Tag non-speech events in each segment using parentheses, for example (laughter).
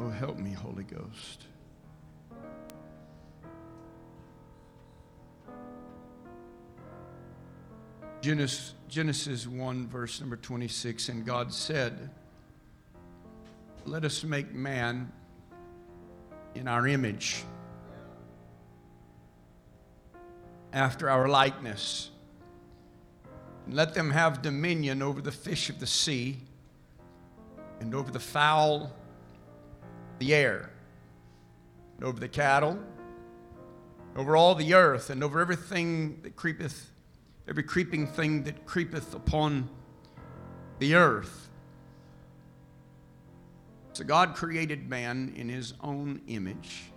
Oh, help me, Holy Ghost. Genesis, Genesis 1, verse number 26, and God said, Let us make man in our image, after our likeness. And let them have dominion over the fish of the sea, and over the fowl, the air, and over the cattle, over all the earth, and over everything that creepeth every creeping thing that creepeth upon the earth. So God created man in his own image.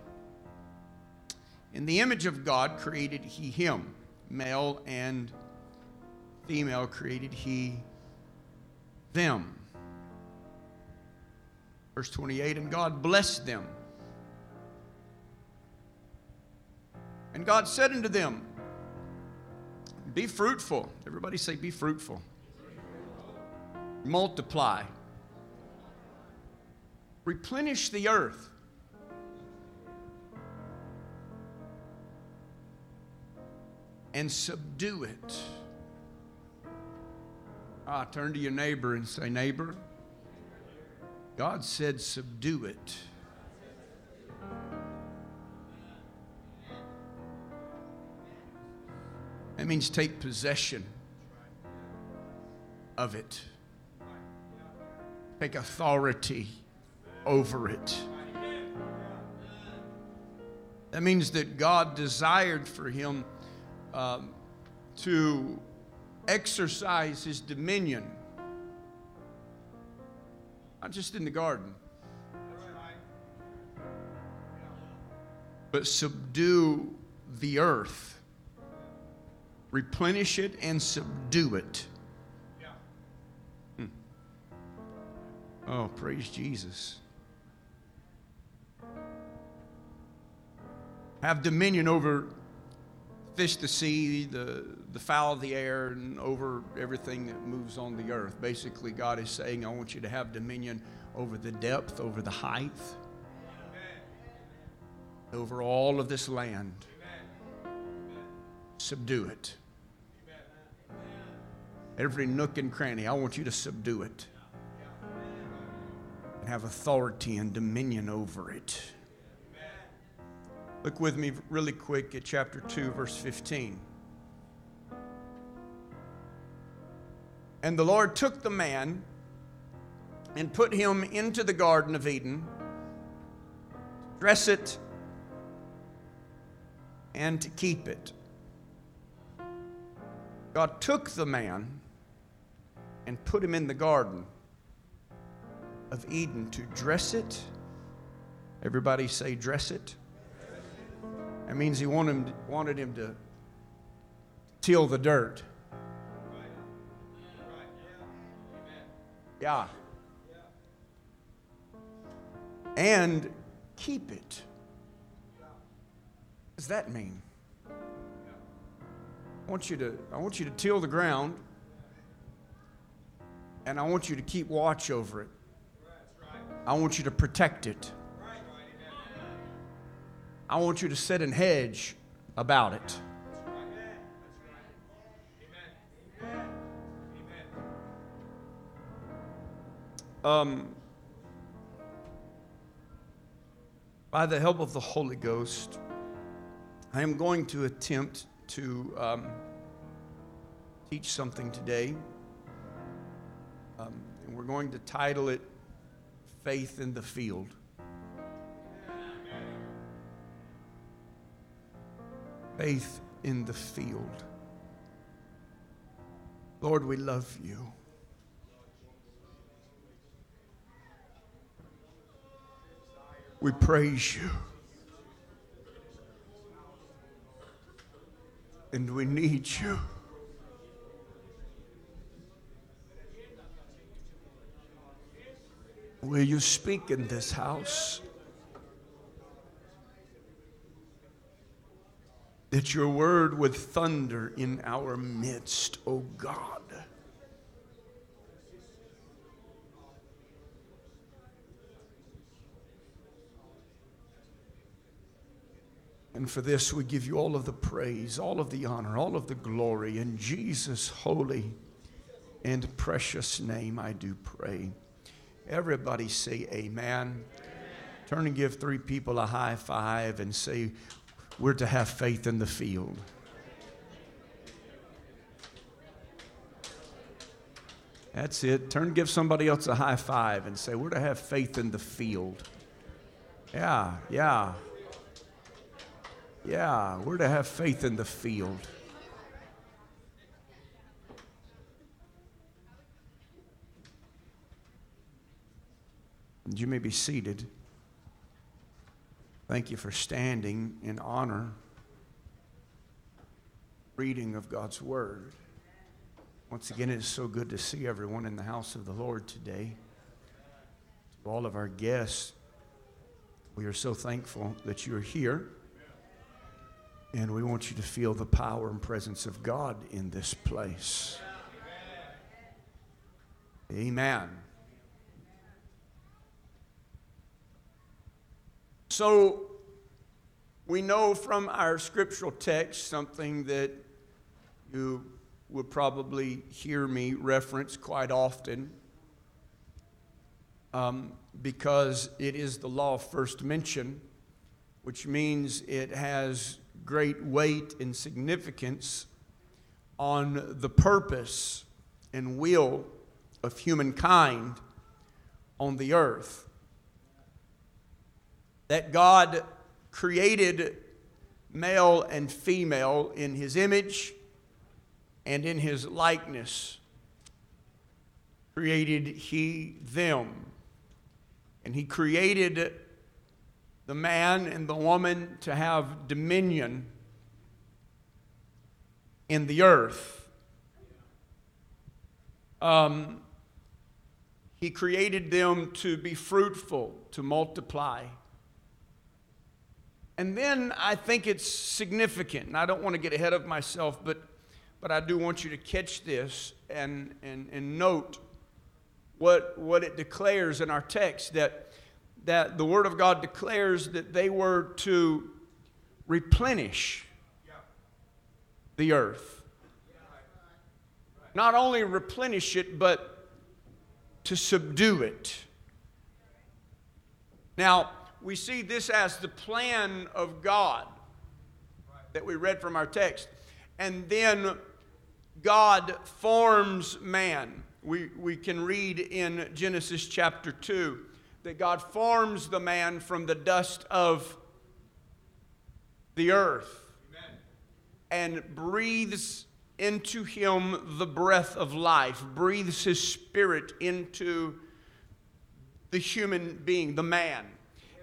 In the image of God created he him, male and female created he them. Verse 28 And God blessed them. And God said unto them, be fruitful. Everybody say, be fruitful. Multiply. Replenish the earth. And subdue it. Ah, turn to your neighbor and say, Neighbor, God said, subdue it. That means take possession of it, take authority over it. That means that God desired for him um, to exercise his dominion, not just in the garden, but subdue the earth replenish it and subdue it. Hmm. Oh, praise Jesus. Have dominion over fish the sea, the, the fowl of the air, and over everything that moves on the earth. Basically, God is saying, I want you to have dominion over the depth, over the height, over all of this land. Subdue it. Every nook and cranny, I want you to subdue it and have authority and dominion over it. Look with me really quick at chapter 2, verse 15. And the Lord took the man and put him into the Garden of Eden, dress it, and to keep it. God took the man and put him in the garden of Eden to dress it. Everybody say, dress it. That means he wanted him, wanted him to till the dirt. Yeah. And keep it. What does that mean? I want you to, I want you to till the ground and I want you to keep watch over it. I want you to protect it. I want you to set an hedge about it. Um, by the help of the Holy Ghost, I am going to attempt to um, teach something today. Um, and we're going to title it Faith in the Field. Faith in the Field. Lord, we love you. We praise you. And we need you. Will you speak in this house? That your word would thunder in our midst, O oh God. And for this, we give you all of the praise, all of the honor, all of the glory. In Jesus' holy and precious name, I do pray. Everybody say amen. amen. Turn and give three people a high five and say, We're to have faith in the field. That's it. Turn and give somebody else a high five and say, We're to have faith in the field. Yeah, yeah. Yeah, we're to have faith in the field. And you may be seated. Thank you for standing in honor, reading of God's Word. Once again, it is so good to see everyone in the house of the Lord today. To all of our guests, we are so thankful that you're here. And we want you to feel the power and presence of God in this place. Amen. So, we know from our scriptural text something that you will probably hear me reference quite often um, because it is the law of first mention, which means it has great weight and significance on the purpose and will of humankind on the earth. That God created male and female in his image and in his likeness. Created he them. And he created the man and the woman to have dominion in the earth. Um, he created them to be fruitful, to multiply. And then I think it's significant, and I don't want to get ahead of myself, but, but I do want you to catch this and, and, and note what, what it declares in our text that that the Word of God declares that they were to replenish the earth. Not only replenish it, but to subdue it. Now, we see this as the plan of God that we read from our text. And then God forms man. We, we can read in Genesis chapter 2 that God forms the man from the dust of the earth Amen. and breathes into him the breath of life, breathes his spirit into the human being, the man,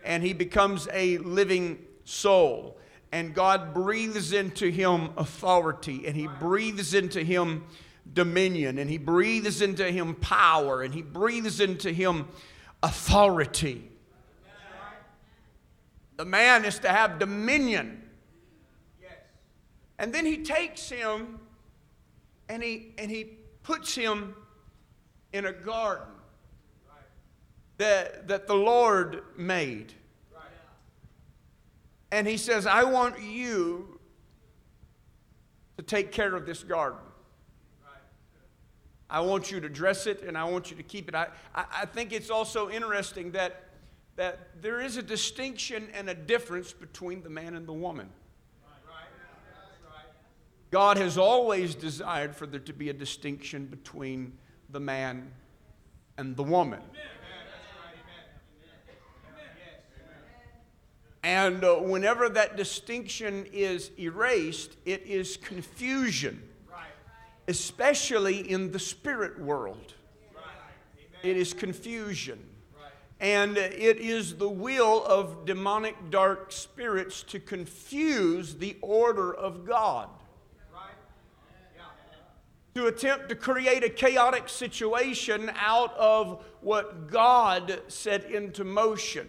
and he becomes a living soul. And God breathes into him authority, and he breathes into him dominion, and he breathes into him power, and he breathes into him authority. The man is to have dominion. And then he takes him and he, and he puts him in a garden that, that the Lord made. And he says, I want you to take care of this garden. I want you to dress it and I want you to keep it. I, I, think it's also interesting that, that there is a distinction and a difference between the man and the woman. God has always desired for there to be a distinction between the man and the woman. And uh, whenever that distinction is erased, it is confusion especially in the spirit world. It is confusion. And it is the will of demonic dark spirits to confuse the order of God. To attempt to create a chaotic situation out of what God set into motion.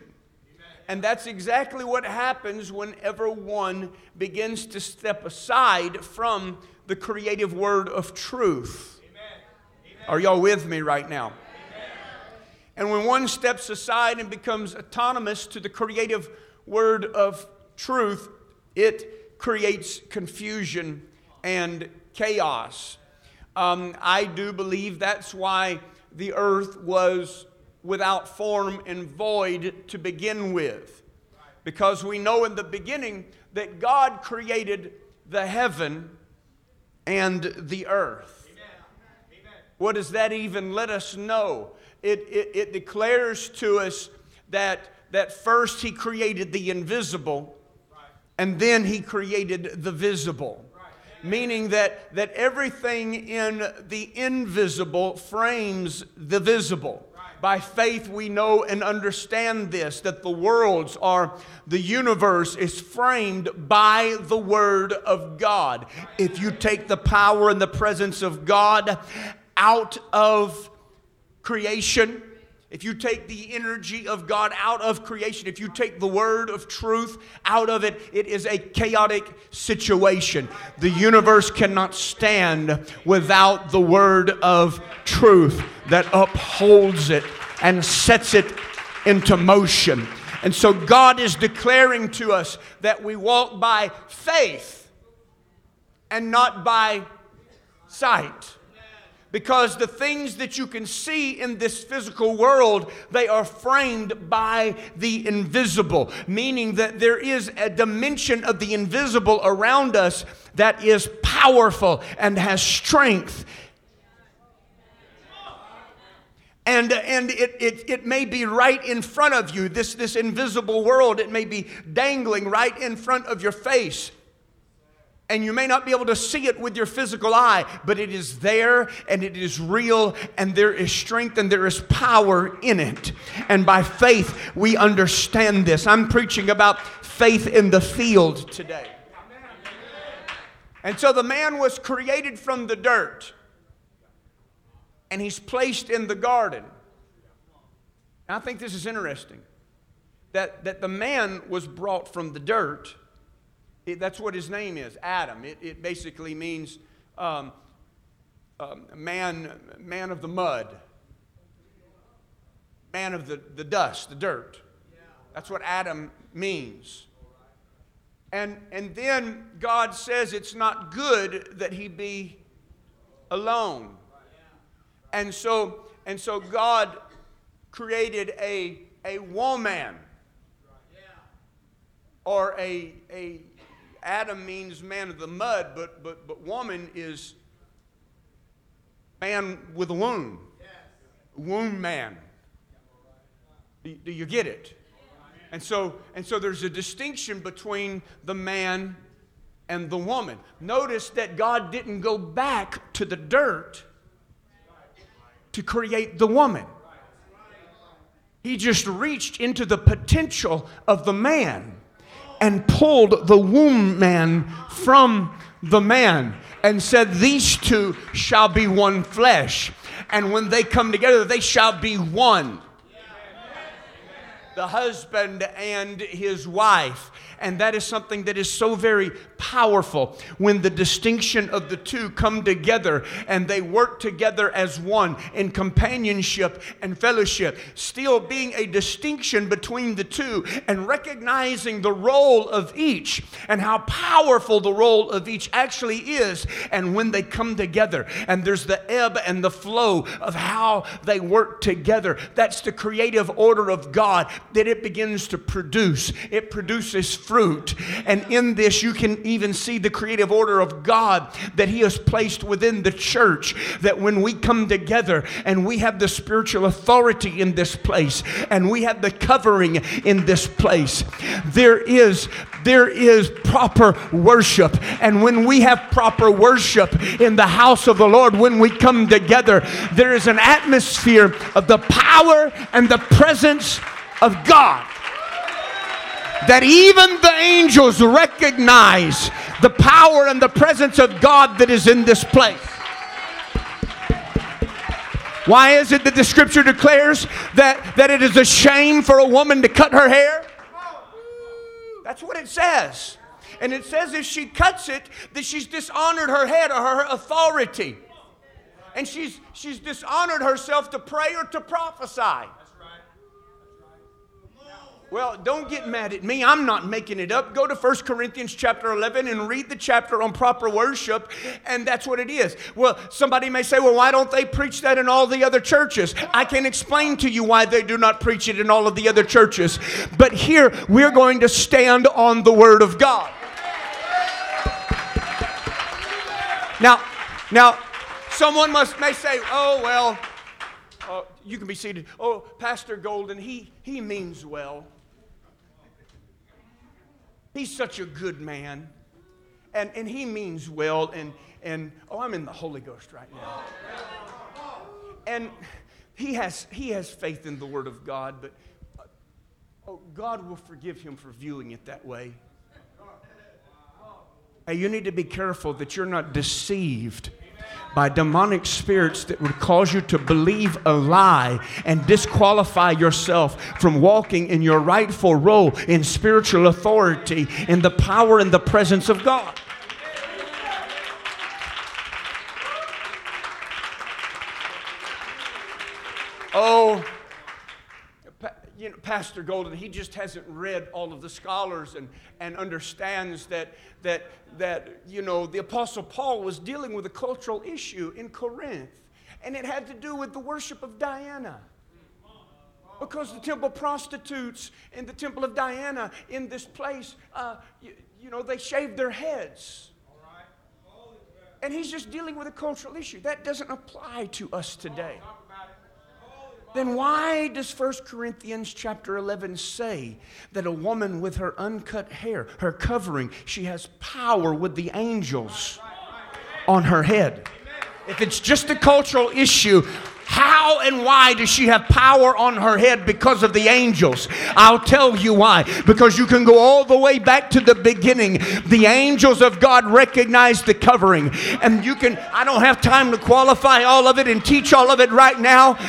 And that's exactly what happens whenever one begins to step aside from the creative word of truth. Amen. Are y'all with me right now? Amen. And when one steps aside and becomes autonomous to the creative word of truth, it creates confusion and chaos. Um, I do believe that's why the earth was without form and void to begin with. Because we know in the beginning that God created the heaven and the earth. What does that even let us know? It, it, it declares to us that, that first He created the invisible and then He created the visible meaning that, that everything in the invisible frames the visible. By faith, we know and understand this that the worlds are, the universe is framed by the Word of God. If you take the power and the presence of God out of creation, if you take the energy of God out of creation, if you take the word of truth out of it, it is a chaotic situation. The universe cannot stand without the word of truth that upholds it and sets it into motion. And so God is declaring to us that we walk by faith and not by sight because the things that you can see in this physical world they are framed by the invisible meaning that there is a dimension of the invisible around us that is powerful and has strength. And, and it, it, it may be right in front of you this, this invisible world. It may be dangling right in front of your face and you may not be able to see it with your physical eye, but it is there and it is real and there is strength and there is power in it. And by faith, we understand this. I'm preaching about faith in the field today. And so the man was created from the dirt and he's placed in the garden. And I think this is interesting that, that the man was brought from the dirt it, that's what his name is, Adam. It, it basically means um, um, man, man of the mud, man of the, the dust, the dirt. That's what Adam means. And, and then God says it's not good that he be alone. And so, and so God created a, a woman or a, a, Adam means man of the mud, but, but, but woman is man with a womb. Womb man. Do, do you get it? And so, and so there's a distinction between the man and the woman. Notice that God didn't go back to the dirt to create the woman. He just reached into the potential of the man and pulled the womb man from the man and said, These two shall be one flesh. And when they come together, they shall be one. The husband and his wife. And that is something that is so very powerful when the distinction of the two come together and they work together as one in companionship and fellowship. Still being a distinction between the two and recognizing the role of each and how powerful the role of each actually is. And when they come together and there's the ebb and the flow of how they work together, that's the creative order of God that it begins to produce. It produces fruit. And in this, you can even see the creative order of God that He has placed within the church. That when we come together and we have the spiritual authority in this place and we have the covering in this place, there is there is proper worship. And when we have proper worship in the house of the Lord, when we come together, there is an atmosphere of the power and the presence of God that even the angels recognize the power and the presence of God that is in this place. Why is it that the scripture declares that, that it is a shame for a woman to cut her hair? That's what it says. And it says if she cuts it, that she's dishonored her head or her authority. And she's, she's dishonored herself to pray or to prophesy. Well, don't get mad at me. I'm not making it up. Go to 1 Corinthians chapter 11 and read the chapter on proper worship, and that's what it is. Well, somebody may say, well, why don't they preach that in all the other churches? I can explain to you why they do not preach it in all of the other churches. But here, we're going to stand on the Word of God. Now, now, someone must may say, oh, well, uh, you can be seated. Oh, Pastor Golden, he, he means well. He's such a good man. And, and he means well. And, and oh, I'm in the Holy Ghost right now. And he has, he has faith in the Word of God, but oh, God will forgive him for viewing it that way. Hey, you need to be careful that you're not deceived by demonic spirits that would cause you to believe a lie and disqualify yourself from walking in your rightful role in spiritual authority in the power and the presence of God. Oh, you know, Pastor Golden, he just hasn't read all of the scholars and, and understands that, that, that, you know, the Apostle Paul was dealing with a cultural issue in Corinth, and it had to do with the worship of Diana. Because the temple prostitutes in the temple of Diana in this place, uh, you, you know, they shaved their heads. And he's just dealing with a cultural issue. That doesn't apply to us today then why does 1 Corinthians chapter 11 say that a woman with her uncut hair, her covering, she has power with the angels on her head? If it's just a cultural issue, how and why does she have power on her head because of the angels? I'll tell you why. Because you can go all the way back to the beginning. The angels of God recognize the covering. And you can, I don't have time to qualify all of it and teach all of it right now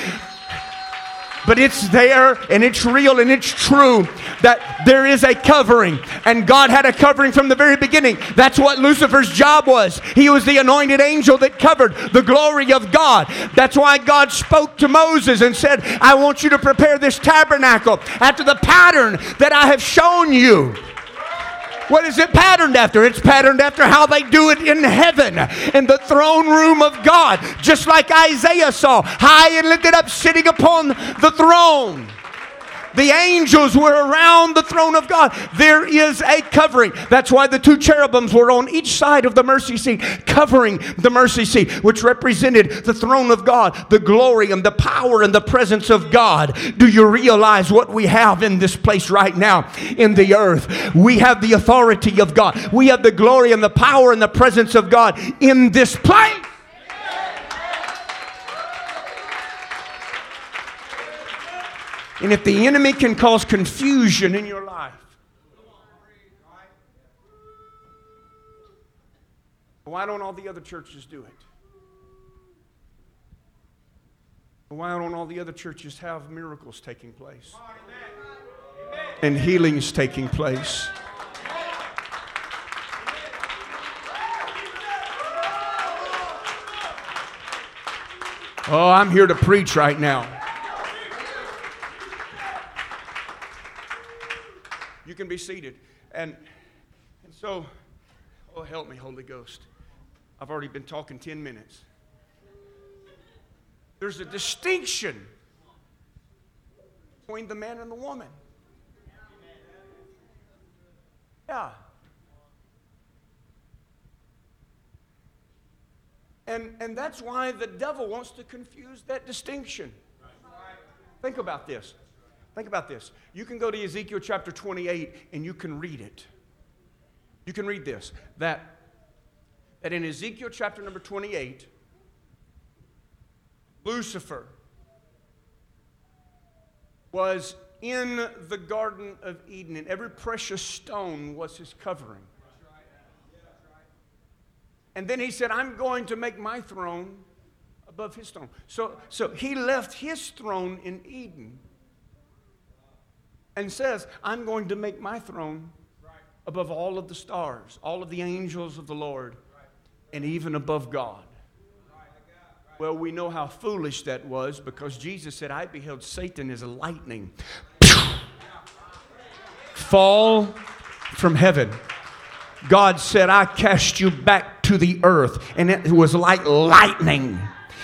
but it's there and it's real and it's true that there is a covering. And God had a covering from the very beginning. That's what Lucifer's job was. He was the anointed angel that covered the glory of God. That's why God spoke to Moses and said, I want you to prepare this tabernacle after the pattern that I have shown you. What is it patterned after? It's patterned after how they do it in heaven, in the throne room of God, just like Isaiah saw, high and lifted up, sitting upon the throne. The angels were around the throne of God. There is a covering. That's why the two cherubims were on each side of the mercy seat, covering the mercy seat, which represented the throne of God, the glory and the power and the presence of God. Do you realize what we have in this place right now in the earth? We have the authority of God, we have the glory and the power and the presence of God in this place. And if the enemy can cause confusion in your life, why don't all the other churches do it? Why don't all the other churches have miracles taking place? And healings taking place? Oh, I'm here to preach right now. You can be seated. And, and so, oh, help me, Holy Ghost. I've already been talking 10 minutes. There's a distinction between the man and the woman. Yeah. And, and that's why the devil wants to confuse that distinction. Think about this. Think about this. You can go to Ezekiel chapter 28 and you can read it. You can read this that, that in Ezekiel chapter number 28, Lucifer was in the Garden of Eden, and every precious stone was his covering. And then he said, I'm going to make my throne above his throne. So, so he left his throne in Eden and says, I'm going to make my throne above all of the stars, all of the angels of the Lord, and even above God. Well, we know how foolish that was because Jesus said, I beheld Satan as a lightning fall from heaven. God said, I cast you back to the earth. And it was like lightning.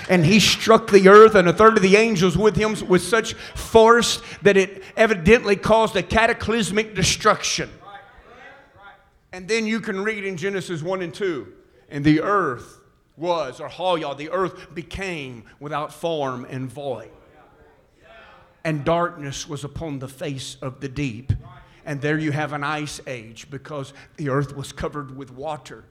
And he struck the earth, and a third of the angels with him with such force that it evidently caused a cataclysmic destruction. And then you can read in Genesis 1 and 2, and the earth was, or Hallel, the earth became without form and void. And darkness was upon the face of the deep. And there you have an ice age because the earth was covered with water.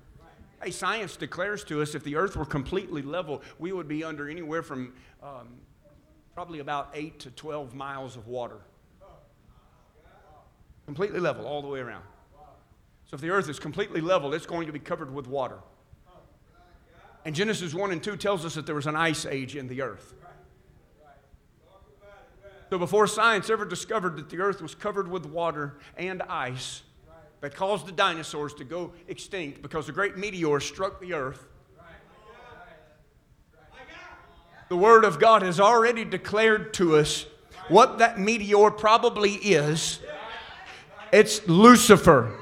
Hey, science declares to us if the earth were completely level, we would be under anywhere from um, probably about 8 to 12 miles of water. Completely level all the way around. So if the earth is completely level, it's going to be covered with water. And Genesis 1 and 2 tells us that there was an ice age in the earth. So before science ever discovered that the earth was covered with water and ice that caused the dinosaurs to go extinct because a great meteor struck the earth, the Word of God has already declared to us what that meteor probably is. It's Lucifer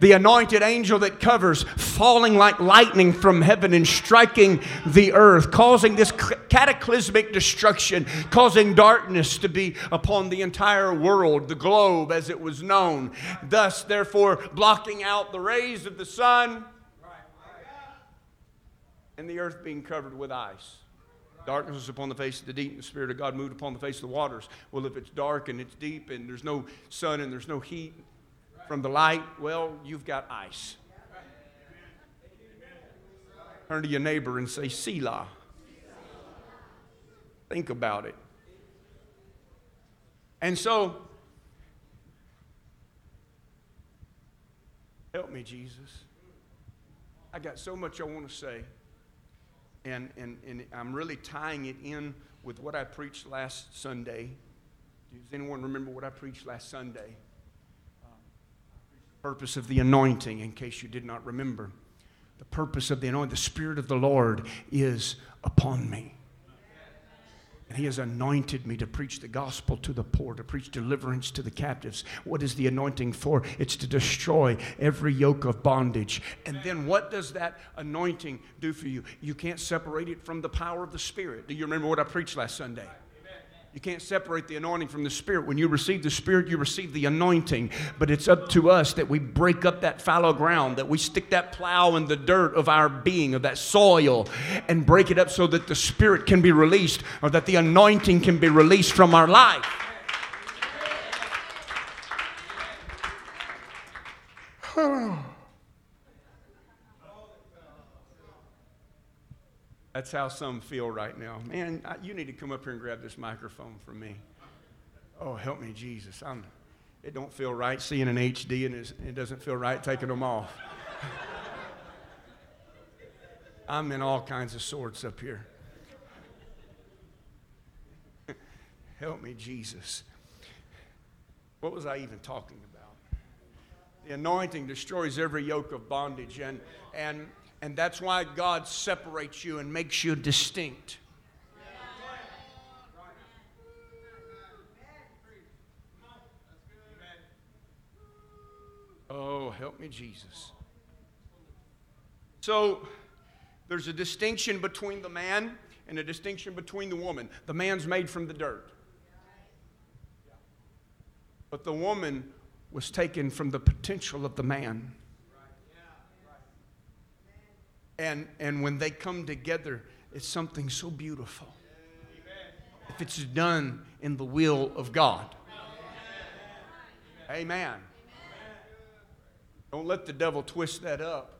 the anointed angel that covers, falling like lightning from heaven and striking the earth, causing this cataclysmic destruction, causing darkness to be upon the entire world, the globe as it was known. Thus, therefore, blocking out the rays of the sun and the earth being covered with ice. Darkness was upon the face of the deep, and the Spirit of God moved upon the face of the waters. Well, if it's dark and it's deep and there's no sun and there's no heat from the light, well, you've got ice. Turn to your neighbor and say, Selah. Think about it. And so, help me, Jesus. I got so much I want to say. And, and, and I'm really tying it in with what I preached last Sunday. Does anyone remember what I preached last Sunday? Purpose of the anointing, in case you did not remember. The purpose of the anointing, the Spirit of the Lord is upon me. And he has anointed me to preach the gospel to the poor, to preach deliverance to the captives. What is the anointing for? It's to destroy every yoke of bondage. And then what does that anointing do for you? You can't separate it from the power of the Spirit. Do you remember what I preached last Sunday? You can't separate the anointing from the Spirit. When you receive the Spirit, you receive the anointing. But it's up to us that we break up that fallow ground, that we stick that plow in the dirt of our being, of that soil, and break it up so that the Spirit can be released or that the anointing can be released from our life. That's how some feel right now. Man, I, you need to come up here and grab this microphone from me. Oh, help me, Jesus. I'm, it don't feel right seeing an HD, and it doesn't feel right taking them off. (laughs) I'm in all kinds of sorts up here. (laughs) help me, Jesus. What was I even talking about? The anointing destroys every yoke of bondage, and, and and that's why God separates you and makes you distinct. Oh, help me, Jesus. So, there's a distinction between the man and a distinction between the woman. The man's made from the dirt, but the woman was taken from the potential of the man. And, and when they come together, it's something so beautiful. If it's done in the will of God. Amen. Don't let the devil twist that up.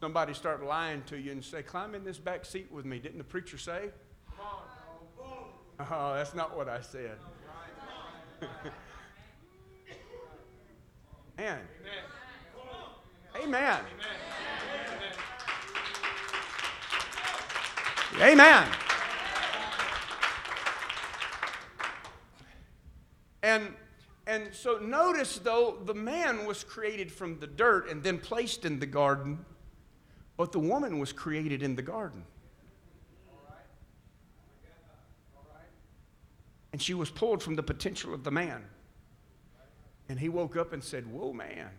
Somebody start lying to you and say, Climb in this back seat with me. Didn't the preacher say? Oh, that's not what I said. (laughs) Man. Amen. Amen. And and so notice though the man was created from the dirt and then placed in the garden, but the woman was created in the garden. And she was pulled from the potential of the man. And he woke up and said, Whoa, man.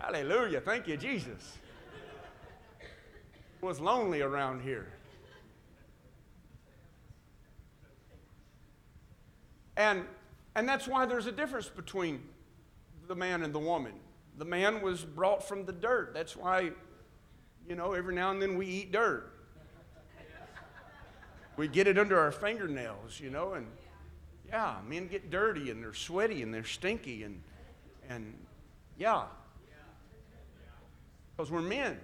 Hallelujah. Thank you, Jesus. It was lonely around here. And, and that's why there's a difference between the man and the woman. The man was brought from the dirt. That's why, you know, every now and then we eat dirt. We get it under our fingernails, you know, and yeah, men get dirty and they're sweaty and they're stinky and, and yeah. Because we're men.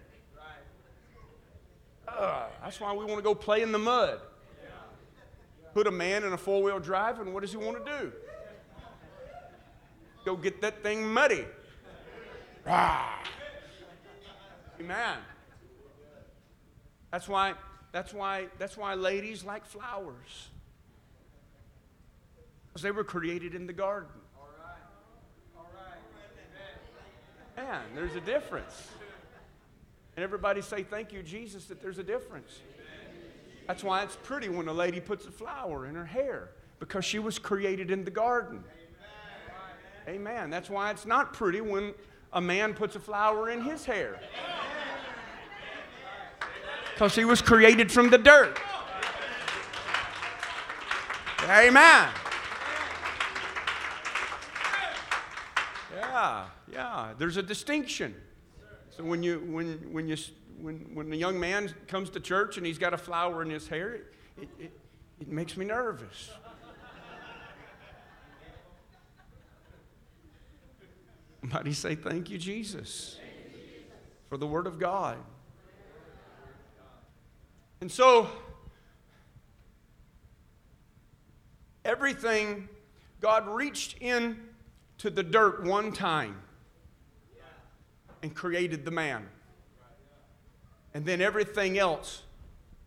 Uh, that's why we want to go play in the mud. Put a man in a four wheel drive, and what does he want to do? Go get that thing muddy. Rah. Amen. That's why, that's why, that's why ladies like flowers. Because they were created in the garden. All right. All right. Man, there's a difference. And everybody say, Thank you, Jesus, that there's a difference. That's why it's pretty when a lady puts a flower in her hair, because she was created in the garden. Amen. That's why it's not pretty when a man puts a flower in his hair. Because he was created from the dirt. Amen. Yeah, yeah. There's a distinction. So when you when when you when when a young man comes to church and he's got a flower in his hair, it, it, it, it makes me nervous. Somebody say, Thank you, Jesus, for the Word of God. And so, everything, God reached in to the dirt one time and created the man. And then everything else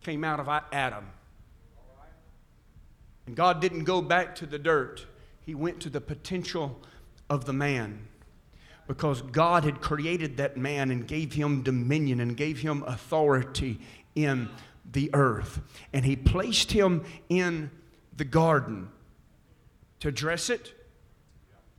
came out of Adam. And God didn't go back to the dirt, He went to the potential of the man. Because God had created that man and gave him dominion and gave him authority in the earth. And He placed him in the garden to dress it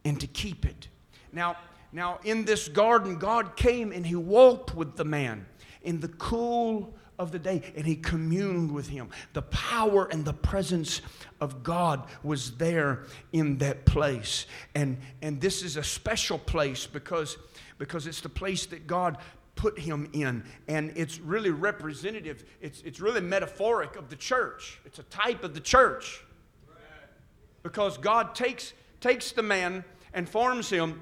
and to keep it. Now, now, in this garden, God came and He walked with the man in the cool of the day and He communed with him. The power and the presence of God was there in that place. And, and this is a special place because, because it's the place that God put him in. And it's really representative, it's, it's really metaphoric of the church. It's a type of the church. Because God takes, takes the man and forms him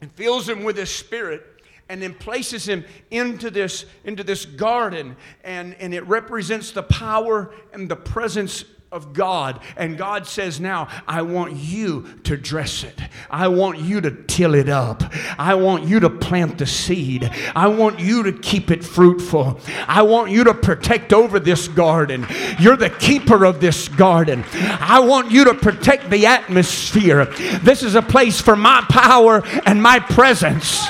and fills him with his spirit and then places him into this, into this garden. And, and it represents the power and the presence of God. And God says, Now, I want you to dress it. I want you to till it up. I want you to plant the seed. I want you to keep it fruitful. I want you to protect over this garden. You're the keeper of this garden. I want you to protect the atmosphere. This is a place for my power and my presence.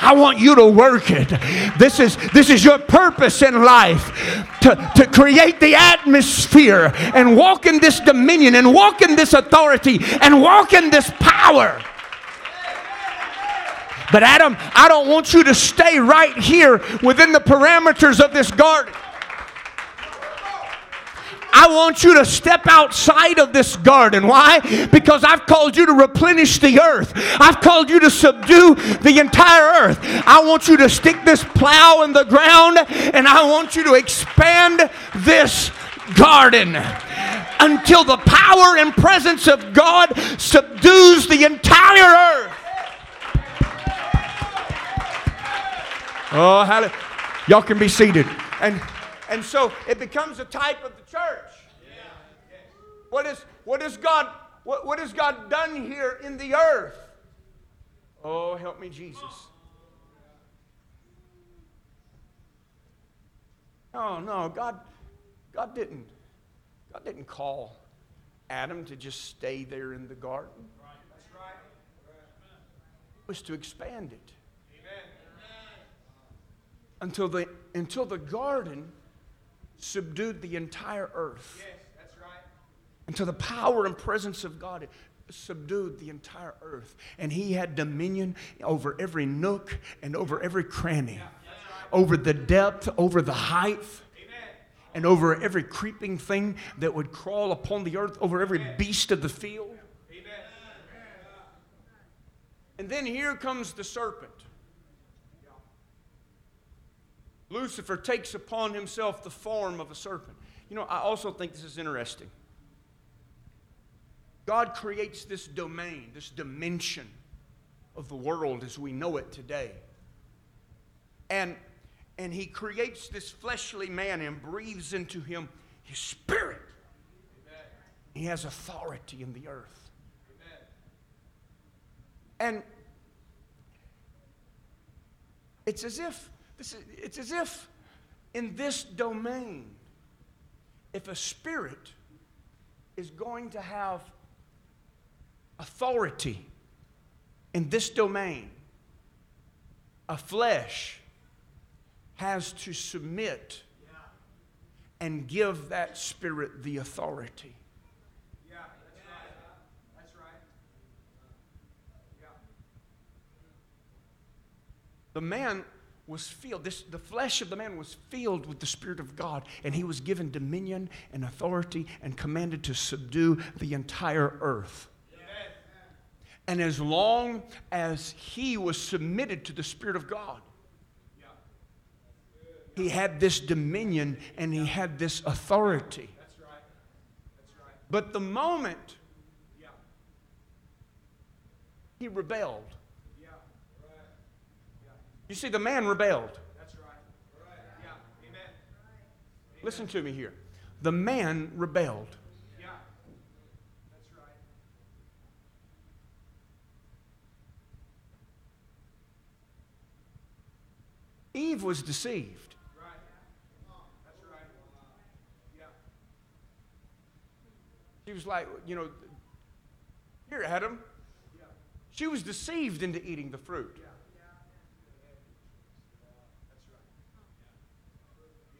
I want you to work it. This is, this is your purpose in life to, to create the atmosphere and walk in this dominion and walk in this authority and walk in this power. But Adam, I don't want you to stay right here within the parameters of this garden. I want you to step outside of this garden. Why? Because I've called you to replenish the earth. I've called you to subdue the entire earth. I want you to stick this plow in the ground and I want you to expand this garden until the power and presence of God subdues the entire earth. Oh, hallelujah. Y'all can be seated. And and so it becomes a type of the church. What is what is God what, what has God done here in the earth? Oh, help me, Jesus. No, no, God, God didn't. God didn't call Adam to just stay there in the garden. It was to expand it. Until the until the garden subdued the entire earth. Yes, that's right. Until the power and presence of God subdued the entire earth. And he had dominion over every nook and over every cranny, over the depth, over the height. And over every creeping thing that would crawl upon the earth, over every beast of the field. And then here comes the serpent. Lucifer takes upon himself the form of a serpent. You know, I also think this is interesting. God creates this domain, this dimension of the world as we know it today. And, and he creates this fleshly man and breathes into him his spirit. Amen. He has authority in the earth. Amen. And it's as if this is, it's as if in this domain, if a spirit is going to have authority in this domain, a flesh has to submit and give that spirit the authority. The man was filled, this, the flesh of the man was filled with the Spirit of God, and he was given dominion and authority and commanded to subdue the entire earth. And as long as he was submitted to the Spirit of God, he had this dominion and he had this authority. But the moment he rebelled, you see, the man rebelled. That's right. right. Yeah. Amen. Listen to me here. The man rebelled. Yeah. That's right. Eve was deceived. Right. That's right. Yeah. She was like, you know, here, Adam. She was deceived into eating the fruit. Yeah.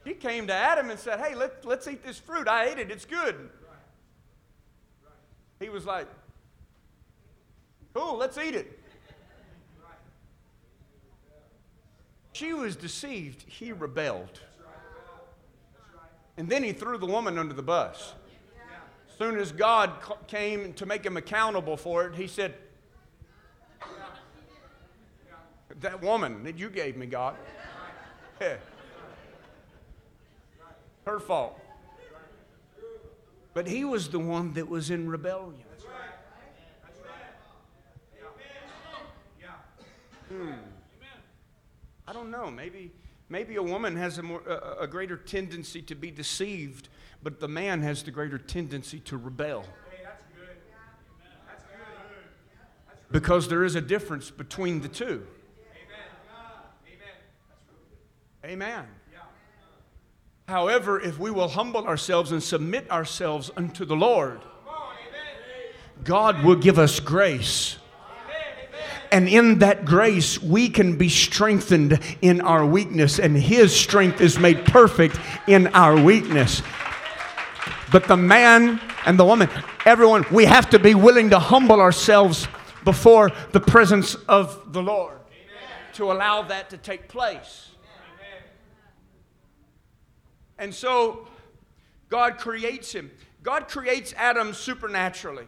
He came to Adam and said, Hey, let, let's eat this fruit. I ate it. It's good. He was like, Cool, let's eat it. She was deceived. He rebelled. And then he threw the woman under the bus. As soon as God came to make him accountable for it, he said, That woman that you gave me, God. Yeah (laughs) her fault. But he was the one that was in rebellion. Hmm. I don't know. Maybe, maybe a woman has a, more, a, a greater tendency to be deceived, but the man has the greater tendency to rebel. Because there is a difference between the two. Amen. However, if we will humble ourselves and submit ourselves unto the Lord, God will give us grace. And in that grace, we can be strengthened in our weakness, and His strength is made perfect in our weakness. But the man and the woman, everyone, we have to be willing to humble ourselves before the presence of the Lord to allow that to take place. And so God creates him. God creates Adam supernaturally.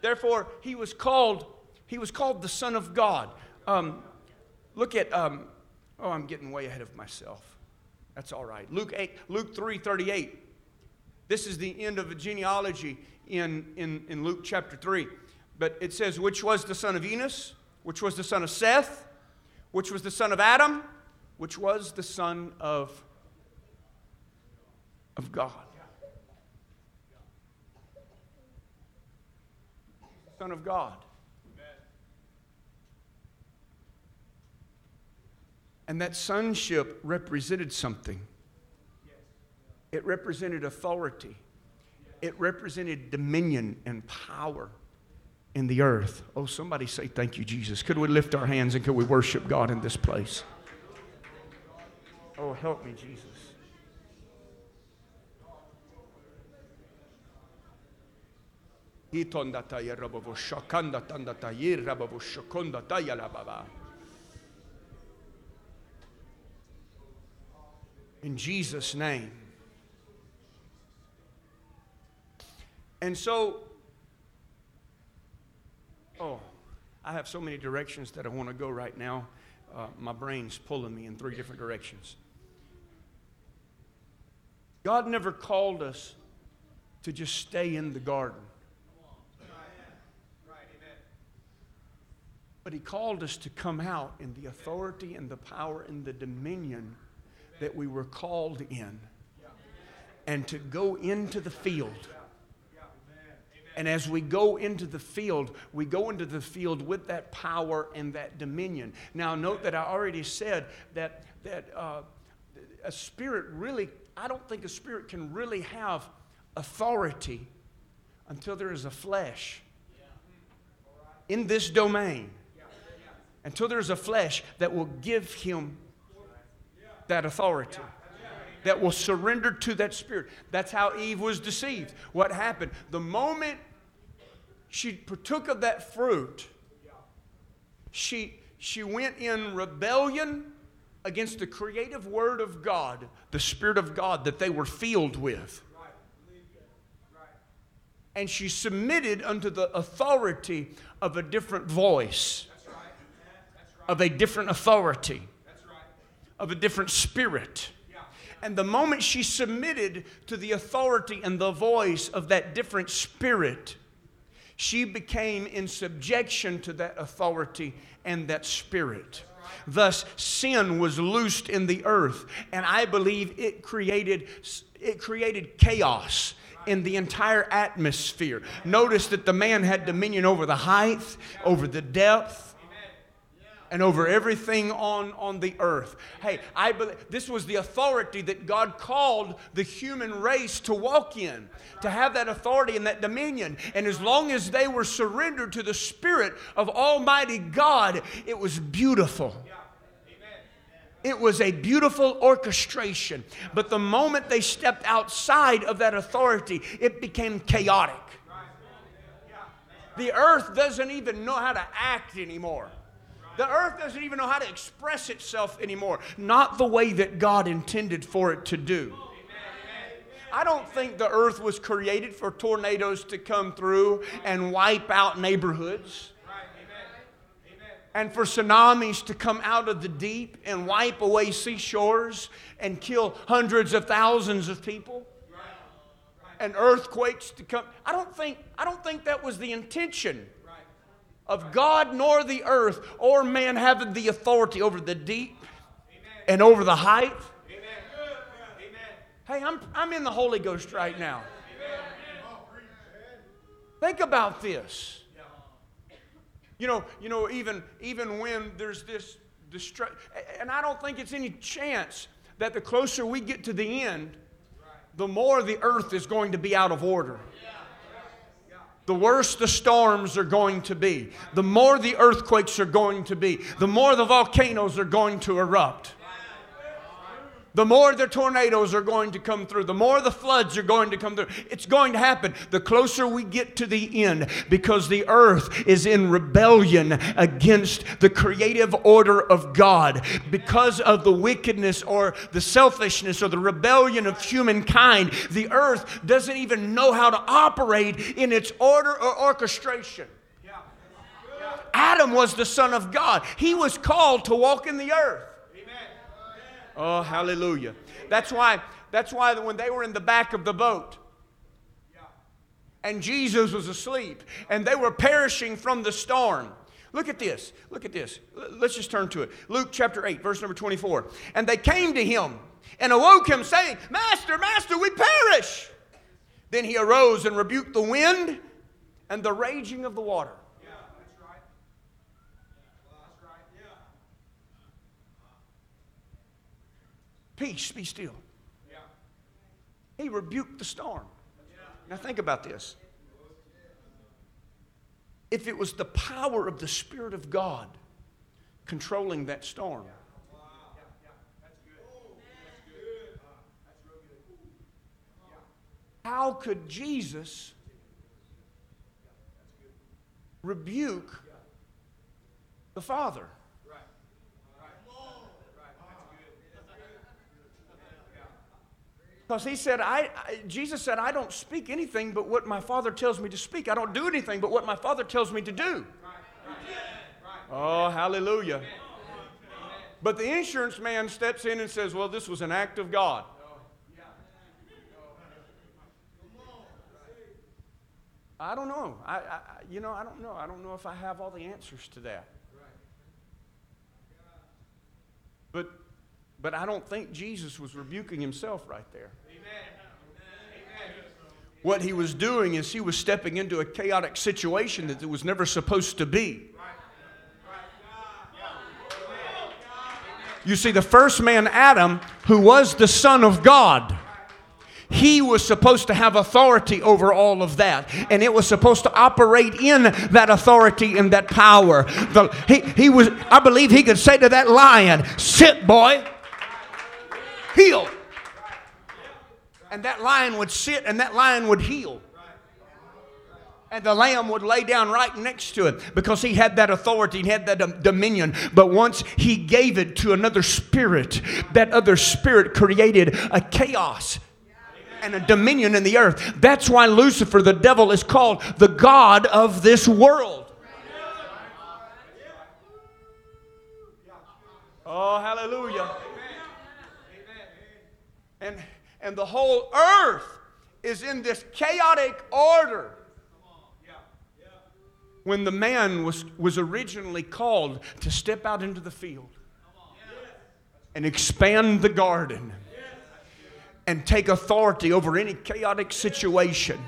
Therefore, he was called, he was called the Son of God. Um, look at, um, oh, I'm getting way ahead of myself. That's all right. Luke 8, Luke 3 38. This is the end of a genealogy in, in, in Luke chapter 3. But it says, which was the son of Enos, which was the son of Seth, which was the son of Adam, which was the son of of God. Son of God. And that sonship represented something. It represented authority. It represented dominion and power in the earth. Oh, somebody say, Thank you, Jesus. Could we lift our hands and could we worship God in this place? Oh, help me, Jesus. Shakonda Tayalababa. In Jesus' name. And so, oh, I have so many directions that I want to go right now. Uh, my brain's pulling me in three different directions. God never called us to just stay in the garden. But He called us to come out in the authority and the power and the dominion that we were called in and to go into the field. And as we go into the field, we go into the field with that power and that dominion. Now, note that I already said that, that uh, a spirit really, I don't think a spirit can really have authority until there is a flesh in this domain. Until there's a flesh that will give him that authority that will surrender to that spirit. That's how Eve was deceived. What happened? The moment she partook of that fruit, she, she went in rebellion against the creative word of God, the Spirit of God that they were filled with. And she submitted unto the authority of a different voice, of a different authority of a different spirit. And the moment she submitted to the authority and the voice of that different spirit, she became in subjection to that authority and that spirit. Thus, sin was loosed in the earth, and I believe it created, it created chaos in the entire atmosphere. Notice that the man had dominion over the height, over the depth, and over everything on, on the earth. Hey, I believe this was the authority that God called the human race to walk in, to have that authority and that dominion. And as long as they were surrendered to the Spirit of Almighty God, it was beautiful. It was a beautiful orchestration. But the moment they stepped outside of that authority, it became chaotic. The earth doesn't even know how to act anymore. The earth doesn't even know how to express itself anymore. Not the way that God intended for it to do. I don't think the earth was created for tornadoes to come through and wipe out neighborhoods. And for tsunamis to come out of the deep and wipe away seashores and kill hundreds of thousands of people. And earthquakes to come. I don't think, I don't think that was the intention of God nor the earth or man having the authority over the deep and over the height. Hey, I'm, I'm in the Holy Ghost right now. Think about this. You know, you know, even, even when there's this destruction, and I don't think it's any chance that the closer we get to the end, the more the earth is going to be out of order the worse the storms are going to be, the more the earthquakes are going to be, the more the volcanoes are going to erupt the more the tornadoes are going to come through, the more the floods are going to come through. It's going to happen the closer we get to the end because the earth is in rebellion against the creative order of God because of the wickedness or the selfishness or the rebellion of humankind. The earth doesn't even know how to operate in its order or orchestration. Adam was the Son of God, he was called to walk in the earth. Oh, hallelujah. That's why, that's why when they were in the back of the boat and Jesus was asleep and they were perishing from the storm. Look at this. Look at this. Let's just turn to it. Luke chapter 8, verse number 24. And they came to him and awoke him, saying, Master, Master, we perish. Then he arose and rebuked the wind and the raging of the water Peace, be still. Yeah. He rebuked the storm. Yeah. Now, think about this. If it was the power of the Spirit of God controlling that storm, how could Jesus rebuke the Father. Because he said, I, I, Jesus said, I don't speak anything but what my Father tells me to speak. I don't do anything but what my Father tells me to do. Oh, hallelujah. But the insurance man steps in and says, Well, this was an act of God. I don't know. I, I, you know, I don't know. I don't know if I have all the answers to that. But, but I don't think Jesus was rebuking himself right there. What he was doing is he was stepping into a chaotic situation that it was never supposed to be. You see, the first man, Adam, who was the Son of God, he was supposed to have authority over all of that. And it was supposed to operate in that authority and that power. The, he, he was, I believe he could say to that lion, Sit, boy, heel. And that lion would sit and that lion would heel. And the lamb would lay down right next to it because he had that authority, he had that dominion. But once he gave it to another spirit, that other spirit created a chaos and a dominion in the earth. That's why Lucifer, the devil, is called the God of this world. Oh, hallelujah. And, and the whole earth is in this chaotic order. When the man was, was originally called to step out into the field and expand the garden and take authority over any chaotic situation.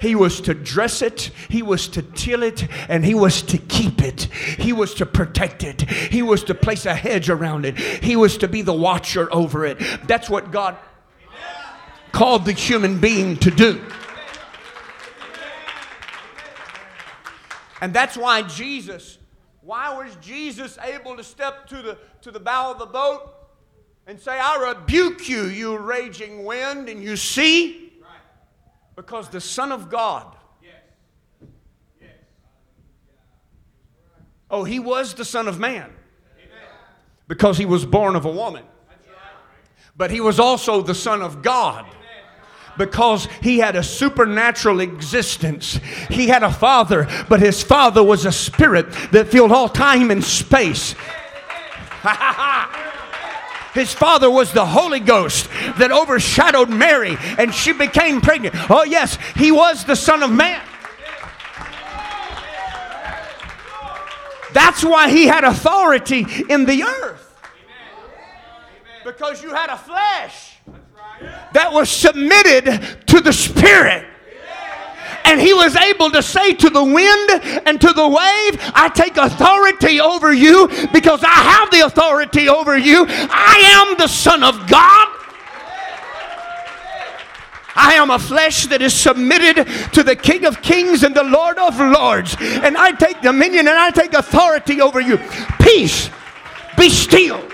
He was to dress it, he was to till it, and he was to keep it. He was to protect it. He was to place a hedge around it. He was to be the watcher over it. That's what God called the human being to do. And that's why Jesus, why was Jesus able to step to the, to the bow of the boat and say, I rebuke you, you raging wind and you sea? Because the Son of God. Oh, he was the Son of Man because he was born of a woman. But he was also the Son of God because he had a supernatural existence. He had a father, but his father was a spirit that filled all time and space. (laughs) His father was the Holy Ghost that overshadowed Mary and she became pregnant. Oh, yes, he was the Son of Man. That's why he had authority in the earth. Because you had a flesh that was submitted to the Spirit. And he was able to say to the wind and to the wave, I take authority over you because I have the authority over you. I am the Son of God. I am a flesh that is submitted to the King of Kings and the Lord of Lords. And I take dominion and I take authority over you. Peace, be still.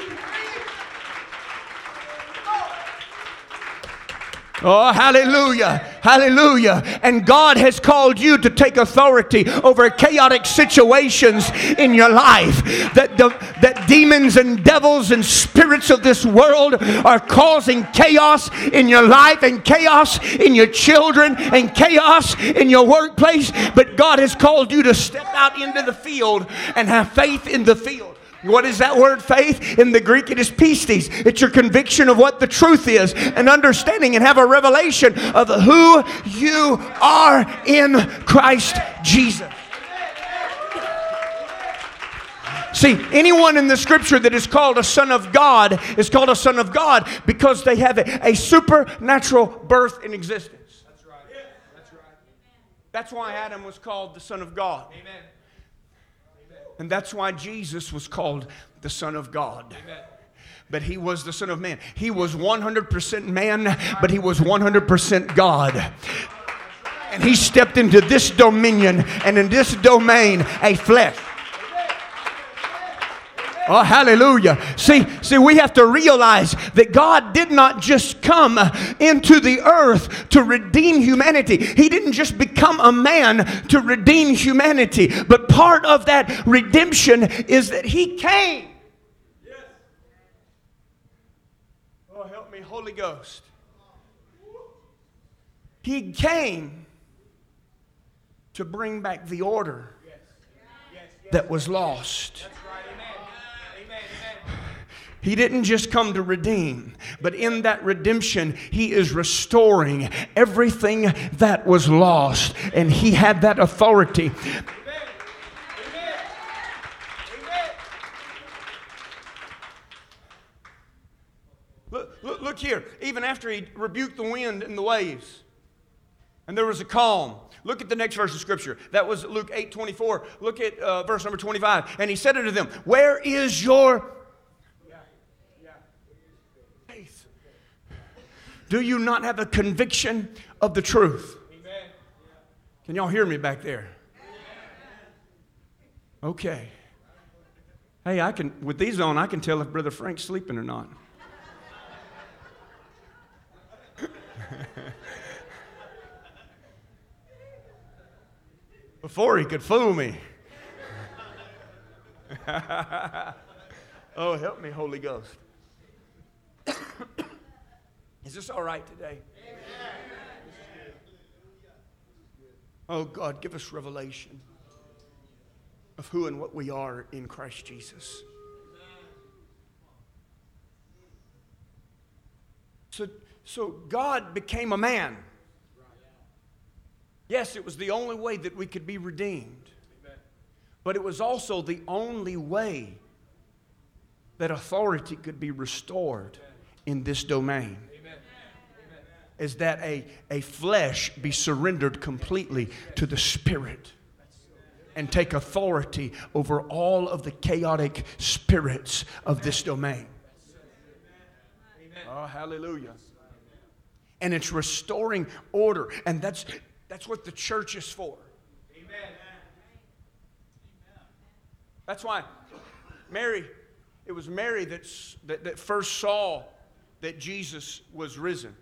Oh, hallelujah. Hallelujah. And God has called you to take authority over chaotic situations in your life. That, the, that demons and devils and spirits of this world are causing chaos in your life and chaos in your children and chaos in your workplace. But God has called you to step out into the field and have faith in the field. What is that word faith? In the Greek, it is pistis. It's your conviction of what the truth is, and understanding and have a revelation of who you are in Christ Jesus. See, anyone in the scripture that is called a son of God is called a son of God because they have a, a supernatural birth in existence. That's right. That's right. That's why Adam was called the son of God. Amen. And that's why Jesus was called the Son of God. Amen. But he was the Son of Man. He was 100% man, but he was 100% God. And he stepped into this dominion and in this domain, a flesh. Oh, hallelujah. See, see, we have to realize that God did not just come into the earth to redeem humanity. He didn't just become a man to redeem humanity. But part of that redemption is that He came. Oh, help me, Holy Ghost. He came to bring back the order that was lost. He didn't just come to redeem, but in that redemption, He is restoring everything that was lost. And He had that authority. Look, look, here. Even after He rebuked the wind and the waves, and there was a calm. Look at the next verse of scripture. That was Luke 8 24. Look at uh, verse number 25. And he said unto them, Where is your faith? Do you not have a conviction of the truth? Can y'all hear me back there? Okay. Hey, I can with these on, I can tell if Brother Frank's sleeping or not. (laughs) Before he could fool me. (laughs) oh, help me, Holy Ghost. (coughs) Is this all right today? Oh, God, give us revelation of who and what we are in Christ Jesus. So, so God became a man. Yes, it was the only way that we could be redeemed. But it was also the only way that authority could be restored in this domain. Is that a, a flesh be surrendered completely to the spirit and take authority over all of the chaotic spirits of this domain. Oh, hallelujah. And it's restoring order. And that's that's what the church is for. Amen. That's why Mary, it was Mary that's, that, that first saw that Jesus was risen.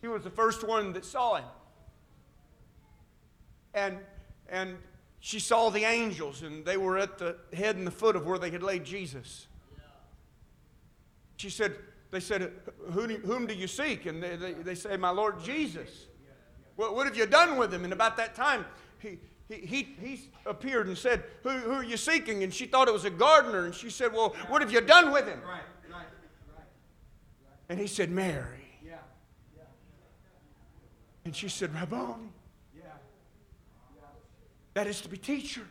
She was the first one that saw him. And, and she saw the angels, and they were at the head and the foot of where they had laid Jesus. She said, they said, Who Whom do you seek? And they, they, they say, My Lord Jesus. Well, what have you done with him? And about that time, he, he, he, he appeared and said, who, who are you seeking? And she thought it was a gardener. And she said, Well, what have you done with him? Right, right, right. And he said, Mary. Yeah, yeah, And she said, Rabboni. yeah. That is to be teacher.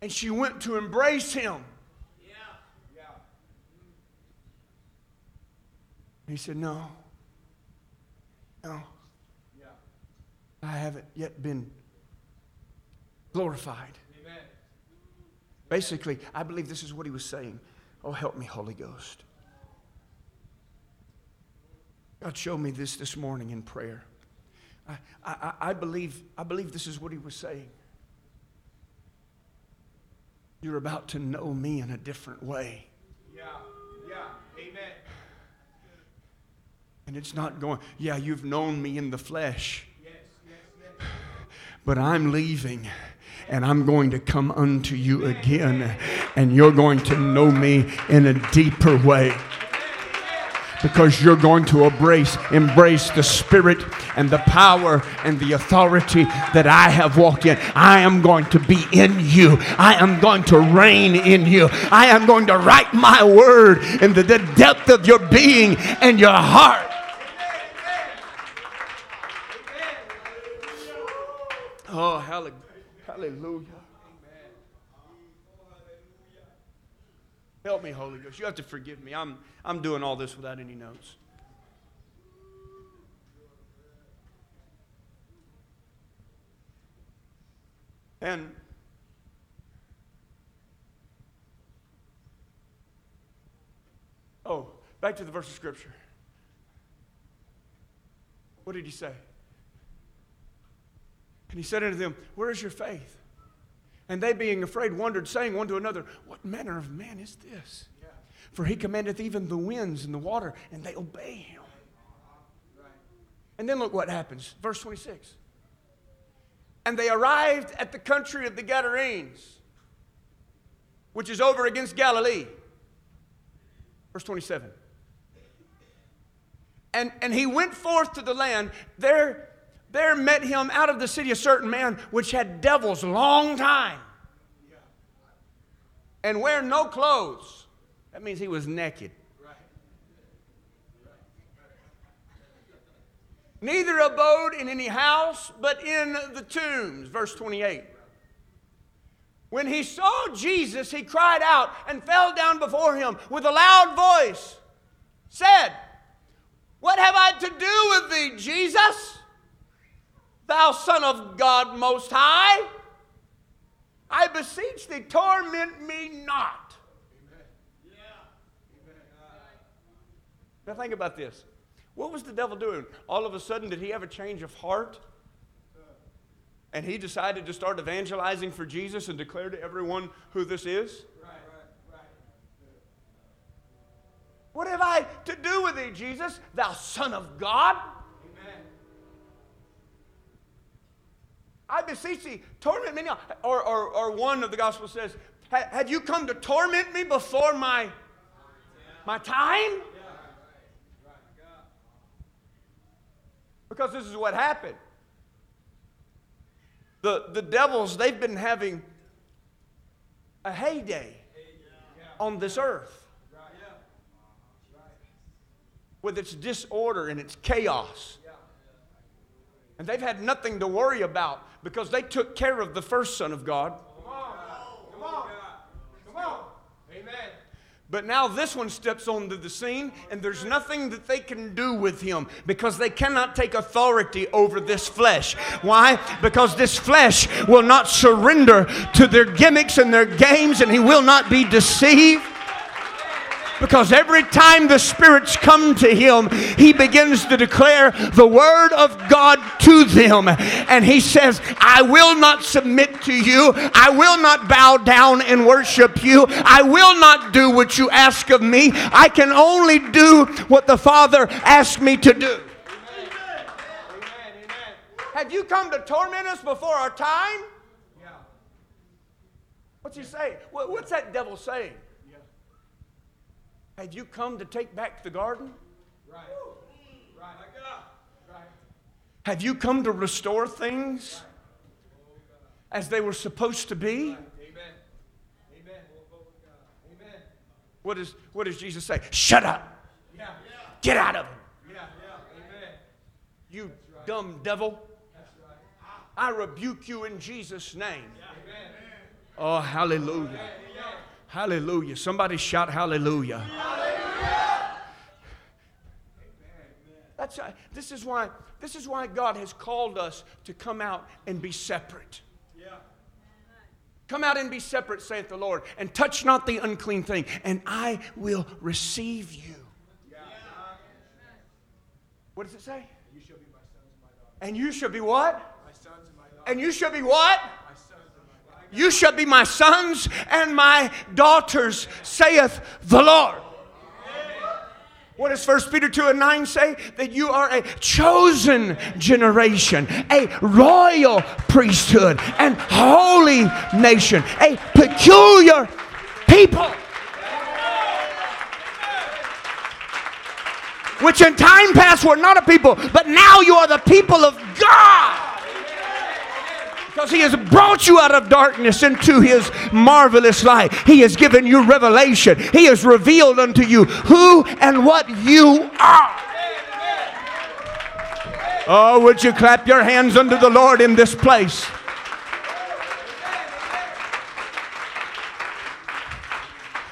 And she went to embrace him. He said, No. No. I haven't yet been glorified. Amen. Basically, I believe this is what he was saying. Oh, help me, Holy Ghost. God showed me this this morning in prayer. I, I, I, believe, I believe this is what he was saying. You're about to know me in a different way. Yeah, yeah. Amen. And it's not going, yeah, you've known me in the flesh, Yes, yes, yes. but I'm leaving and I'm going to come unto you again, and you're going to know me in a deeper way. Because you're going to embrace, embrace the spirit and the power and the authority that I have walked in. I am going to be in you. I am going to reign in you. I am going to write my word into the depth of your being and your heart. Oh, halle- hallelujah. Help me, Holy Ghost. You have to forgive me. I'm, I'm doing all this without any notes. And oh, back to the verse of Scripture. What did he say? And he said unto them, Where is your faith? And they, being afraid, wondered, saying one to another, What manner of man is this? For he commandeth even the winds and the water, and they obey him. And then look what happens. Verse 26. And they arrived at the country of the Gadarenes, which is over against Galilee. Verse 27. And, and he went forth to the land. There, there met him out of the city a certain man which had devils long time and wear no clothes. That means he was naked. Neither abode in any house, but in the tombs. Verse 28. When he saw Jesus, he cried out and fell down before him with a loud voice, said, What have I to do with thee, Jesus? Thou Son of God Most High? I beseech thee, torment me not. Now, think about this. What was the devil doing? All of a sudden, did he have a change of heart? And he decided to start evangelizing for Jesus and declare to everyone who this is? What have I to do with thee, Jesus, thou Son of God? I beseech thee, torment me not. Or, or, or one of the Gospels says, "Ha- Have you come to torment me before my, my time? Because this is what happened. The, the devils, they've been having a heyday on this earth with its disorder and its chaos. And they've had nothing to worry about because they took care of the first Son of God. Come on. Come on. Come on. Amen. But now this one steps onto the scene, and there's nothing that they can do with him because they cannot take authority over this flesh. Why? Because this flesh will not surrender to their gimmicks and their games, and he will not be deceived. Because every time the spirits come to him, he begins to declare the word of God to them. And he says, I will not submit to you. I will not bow down and worship you. I will not do what you ask of me. I can only do what the Father asked me to do. Amen. Amen. Have you come to torment us before our time? Yeah. What's he saying? What's that devil saying? Have you come to take back the garden? Right. Right. Right. Have you come to restore things as they were supposed to be? Amen. Amen. Amen. What, is, what does Jesus say? Shut up. Yeah. Get out of him. Yeah. Yeah. Amen. You dumb devil. That's right. I rebuke you in Jesus' name. Amen. Oh, hallelujah. Hallelujah. Somebody shout hallelujah. That's uh, this is why this is why God has called us to come out and be separate. Yeah. Come out and be separate, saith the Lord, and touch not the unclean thing, and I will receive you. Yeah. What does it say? You shall be my sons and my daughters. And you shall be what? My sons and my daughters. And you shall be what? My sons and my daughters. You shall be my sons and my daughters, saith the Lord. What does 1 Peter 2 and 9 say? That you are a chosen generation, a royal priesthood, and holy nation, a peculiar people. Which in time past were not a people, but now you are the people of God. Because he has brought you out of darkness into his marvelous light. He has given you revelation. He has revealed unto you who and what you are. Oh, would you clap your hands unto the Lord in this place?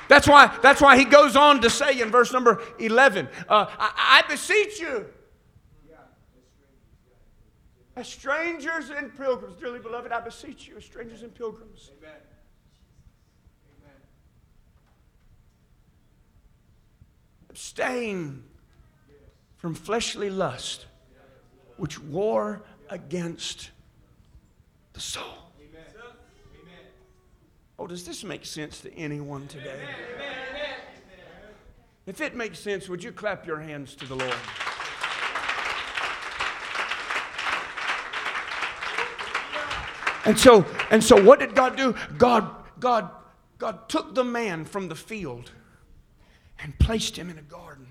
That's why, that's why he goes on to say in verse number 11, uh, I, I beseech you, as strangers and pilgrims, dearly beloved, I beseech you, as strangers and pilgrims, Amen. Amen. abstain from fleshly lust, which war against the soul. Amen. Oh, does this make sense to anyone today? If it makes sense, would you clap your hands to the Lord? And so, and so what did God do? God, God, God took the man from the field and placed him in a garden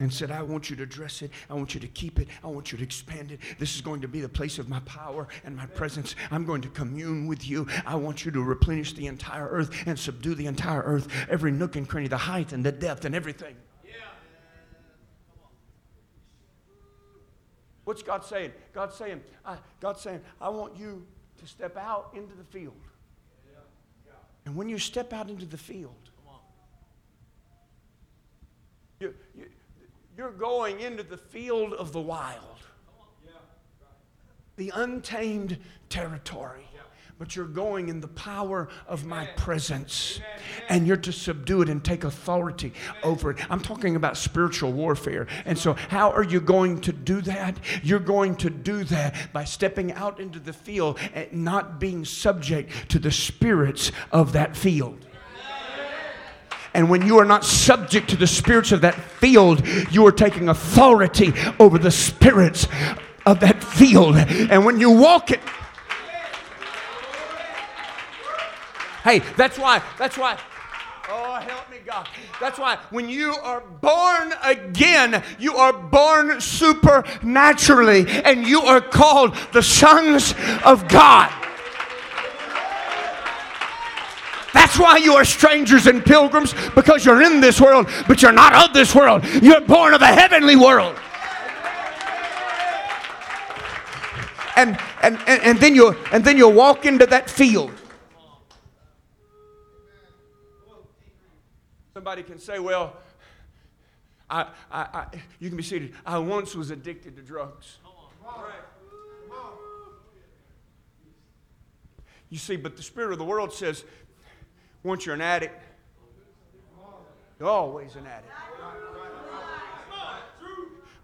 and said, I want you to dress it. I want you to keep it. I want you to expand it. This is going to be the place of my power and my presence. I'm going to commune with you. I want you to replenish the entire earth and subdue the entire earth, every nook and cranny, the height and the depth and everything. What's God saying? God's saying, I, God's saying, I want you to step out into the field. And when you step out into the field, you, you, you're going into the field of the wild, the untamed territory but you're going in the power of my presence. And you're to subdue it and take authority over it. I'm talking about spiritual warfare. And so, how are you going to do that? You're going to do that by stepping out into the field and not being subject to the spirits of that field. And when you are not subject to the spirits of that field, you are taking authority over the spirits of that field. And when you walk it, Hey, that's why, that's why. Oh, help me, God. That's why when you are born again, you are born supernaturally and you are called the sons of God. That's why you are strangers and pilgrims because you're in this world, but you're not of this world. You're born of a heavenly world. And, and, and, and then you and then you walk into that field Somebody can say, well, I, I, I, you can be seated. I once was addicted to drugs. You see, but the spirit of the world says, once you're an addict, you're always an addict.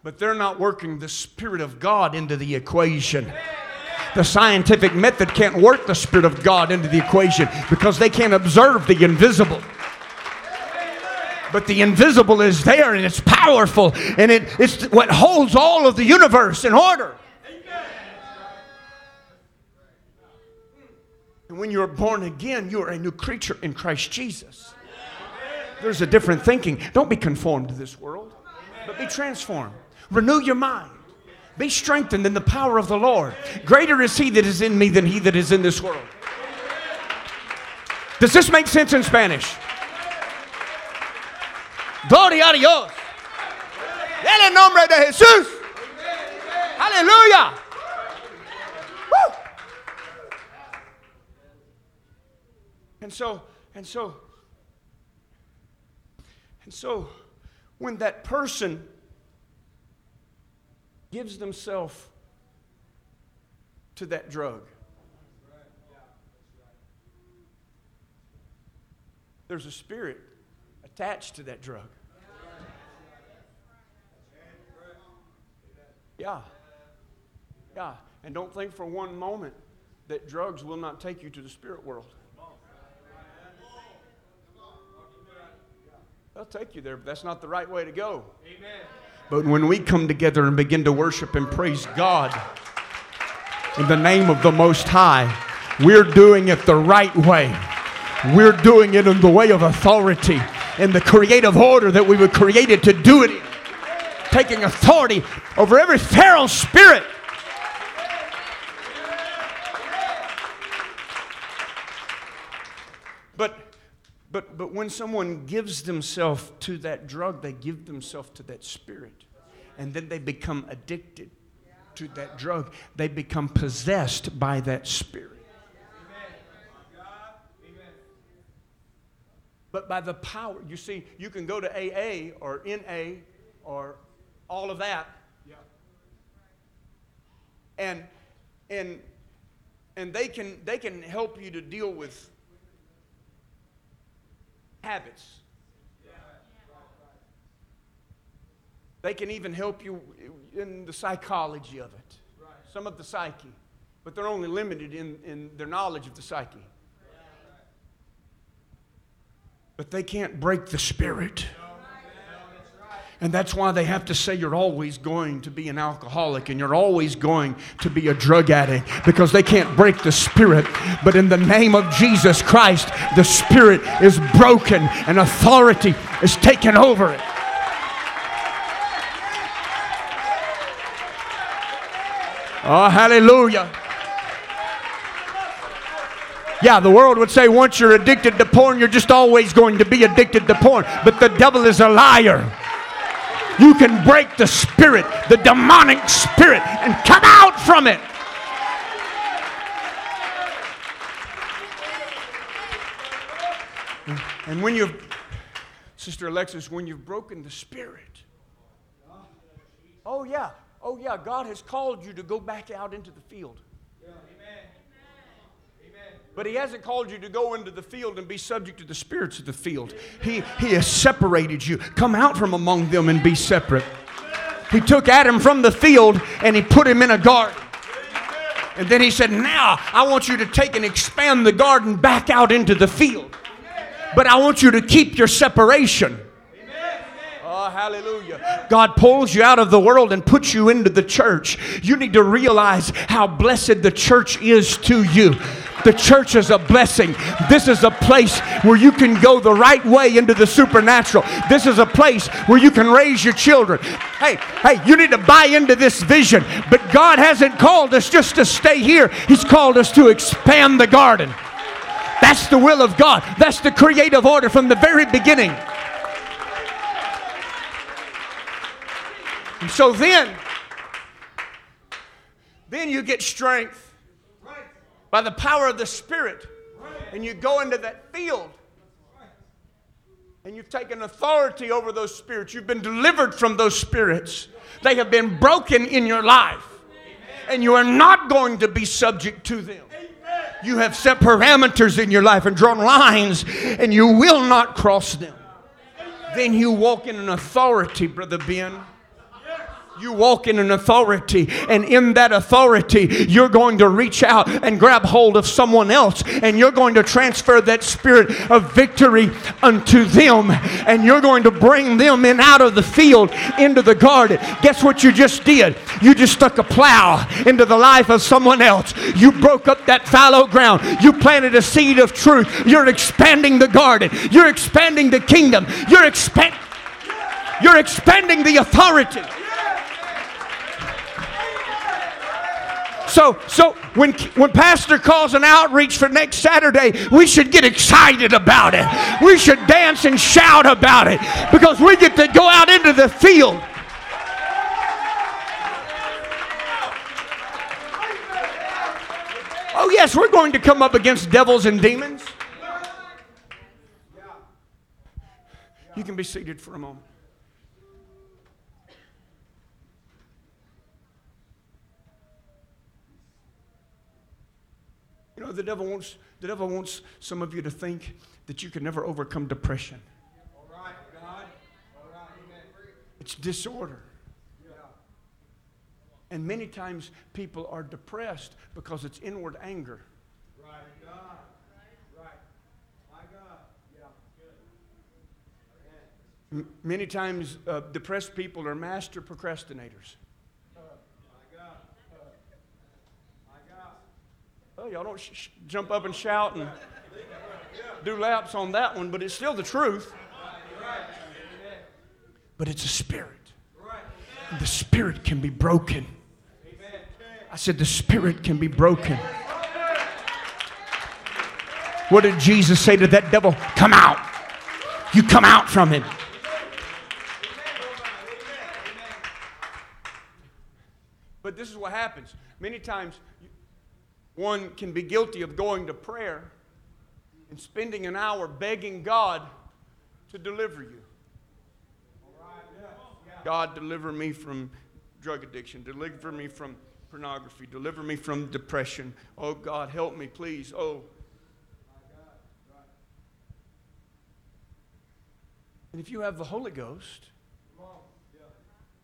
But they're not working the Spirit of God into the equation. The scientific method can't work the Spirit of God into the equation because they can't observe the invisible but the invisible is there and it's powerful and it, it's what holds all of the universe in order. And when you're born again, you are a new creature in Christ Jesus. There's a different thinking. Don't be conformed to this world, but be transformed. Renew your mind. Be strengthened in the power of the Lord. Greater is He that is in me than He that is in this world. Does this make sense in Spanish? Gloria a Dios. En el nombre de Jesús. Aleluya. And so, and so, and so, when that person gives themselves to that drug, there's a spirit attached to that drug. Yeah. Yeah. And don't think for one moment that drugs will not take you to the spirit world. They'll take you there, but that's not the right way to go. Amen. But when we come together and begin to worship and praise God in the name of the Most High, we're doing it the right way. We're doing it in the way of authority, in the creative order that we were created to do it in taking authority over every feral spirit. But, but, but when someone gives themselves to that drug, they give themselves to that spirit. And then they become addicted to that drug. They become possessed by that spirit. But by the power, you see, you can go to AA or NA or all of that. Yeah. And and and they can they can help you to deal with habits. They can even help you in the psychology of it, some of the psyche, but they're only limited in, in their knowledge of the psyche. but they can't break the spirit. And that's why they have to say you're always going to be an alcoholic and you're always going to be a drug addict because they can't break the spirit. But in the name of Jesus Christ, the spirit is broken and authority is taken over it. Oh, hallelujah. Yeah, the world would say once you're addicted to porn, you're just always going to be addicted to porn. But the devil is a liar. You can break the spirit, the demonic spirit, and come out from it. And when you've, Sister Alexis, when you've broken the spirit, oh yeah, oh yeah, God has called you to go back out into the field. But he hasn't called you to go into the field and be subject to the spirits of the field. He, he has separated you. Come out from among them and be separate. He took Adam from the field and he put him in a garden. And then he said, Now I want you to take and expand the garden back out into the field. But I want you to keep your separation. Hallelujah. God pulls you out of the world and puts you into the church. You need to realize how blessed the church is to you. The church is a blessing. This is a place where you can go the right way into the supernatural. This is a place where you can raise your children. Hey, hey, you need to buy into this vision. But God hasn't called us just to stay here, He's called us to expand the garden. That's the will of God. That's the creative order from the very beginning. And so then, then you get strength by the power of the Spirit. And you go into that field. And you've taken authority over those spirits. You've been delivered from those spirits. They have been broken in your life. And you are not going to be subject to them. You have set parameters in your life and drawn lines, and you will not cross them. Then you walk in an authority, Brother Ben. You walk in an authority, and in that authority, you're going to reach out and grab hold of someone else, and you're going to transfer that spirit of victory unto them, and you're going to bring them in out of the field into the garden. Guess what you just did? You just stuck a plow into the life of someone else. You broke up that fallow ground. You planted a seed of truth. You're expanding the garden. You're expanding the kingdom. You're expanding. You're expanding the authority. So, so when, when Pastor calls an outreach for next Saturday, we should get excited about it. We should dance and shout about it because we get to go out into the field. Oh, yes, we're going to come up against devils and demons. You can be seated for a moment. You know, the devil wants, the devil wants some of you to think that you can never overcome depression. All right, God. All right, amen. It's disorder. And many times people are depressed because it's inward anger. Right, God. Many times uh, depressed people are master procrastinators. My God. My God. Oh, y'all don't sh- sh- jump up and shout and do laps on that one, but it's still the truth. But it's a spirit. The spirit can be broken. I said, the spirit can be broken. What did Jesus say to that devil? Come out. You come out from him. But this is what happens. Many times, one can be guilty of going to prayer and spending an hour begging God to deliver you. God, deliver me from drug addiction. Deliver me from pornography. Deliver me from depression. Oh, God, help me, please. Oh. And if you have the Holy Ghost,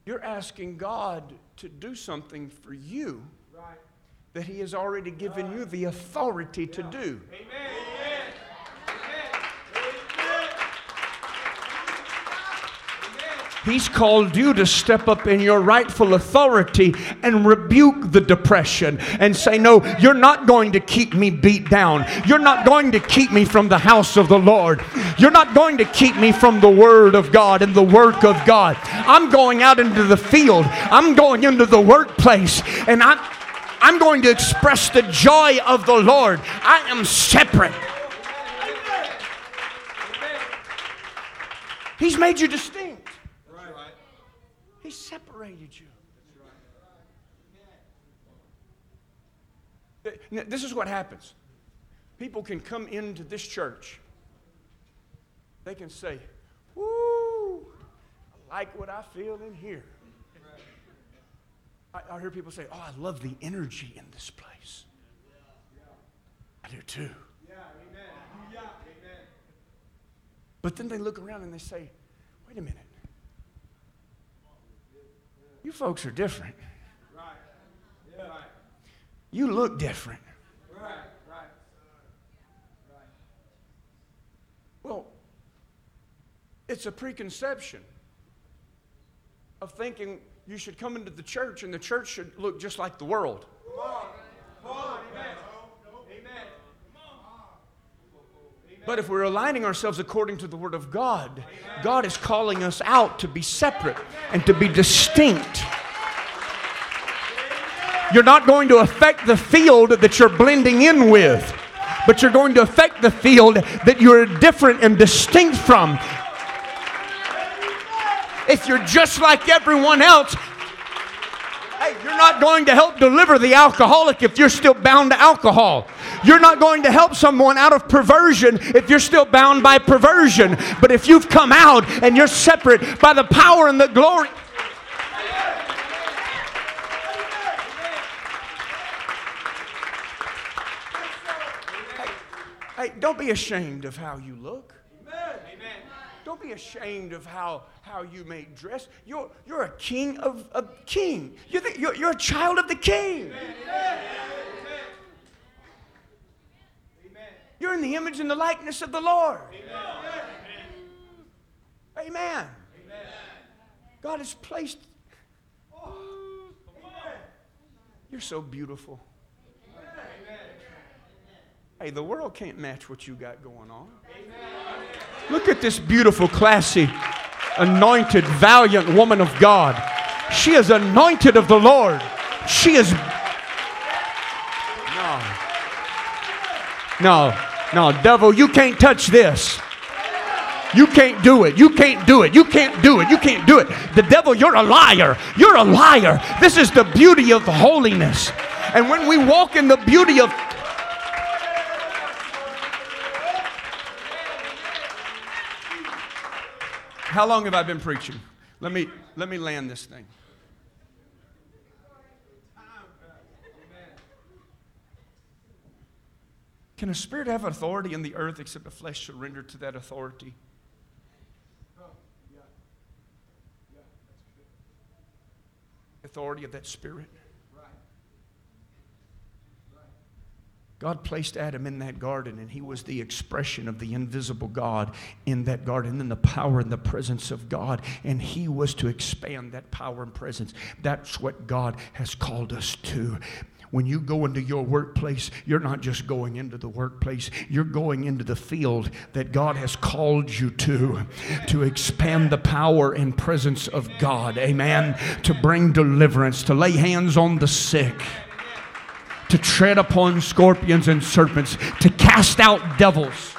you're asking God to do something for you Right. That He has already given you the authority to do. Amen. He's called you to step up in your rightful authority and rebuke the depression and say, No, you're not going to keep me beat down. You're not going to keep me from the house of the Lord. You're not going to keep me from the Word of God and the work of God. I'm going out into the field, I'm going into the workplace, and I'm, I'm going to express the joy of the Lord. I am separate. He's made you distinct. He separated you. This is what happens. People can come into this church. They can say, Woo, I like what I feel in here. I, I hear people say, Oh, I love the energy in this place. I do too. But then they look around and they say, wait a minute. You folks are different. Right. Yeah. You look different. Right. Right. Right. Well, it's a preconception of thinking you should come into the church and the church should look just like the world. But if we're aligning ourselves according to the Word of God, God is calling us out to be separate and to be distinct. You're not going to affect the field that you're blending in with, but you're going to affect the field that you're different and distinct from. If you're just like everyone else, hey, you're not going to help deliver the alcoholic if you're still bound to alcohol. You're not going to help someone out of perversion if you're still bound by perversion. But if you've come out and you're separate by the power and the glory. Hey, hey don't be ashamed of how you look. Don't be ashamed of how, how you may dress. You're, you're a king of a king. You're, the, you're, you're a child of the king. Amen. You're in the image and the likeness of the Lord. Amen. Amen. God has placed. You're so beautiful. Hey, the world can't match what you got going on. Look at this beautiful, classy, anointed, valiant woman of God. She is anointed of the Lord. She is. No. No. No, devil, you can't touch this. You can't do it. You can't do it. You can't do it. You can't do it. The devil, you're a liar. You're a liar. This is the beauty of holiness. And when we walk in the beauty of How long have I been preaching? Let me let me land this thing. Can a spirit have authority in the earth except the flesh surrender to that authority? Authority of that spirit. God placed Adam in that garden, and he was the expression of the invisible God in that garden, in the power and the presence of God. And he was to expand that power and presence. That's what God has called us to when you go into your workplace, you're not just going into the workplace, you're going into the field that God has called you to, to expand the power and presence of God. Amen. To bring deliverance, to lay hands on the sick to tread upon scorpions and serpents, to cast out devils.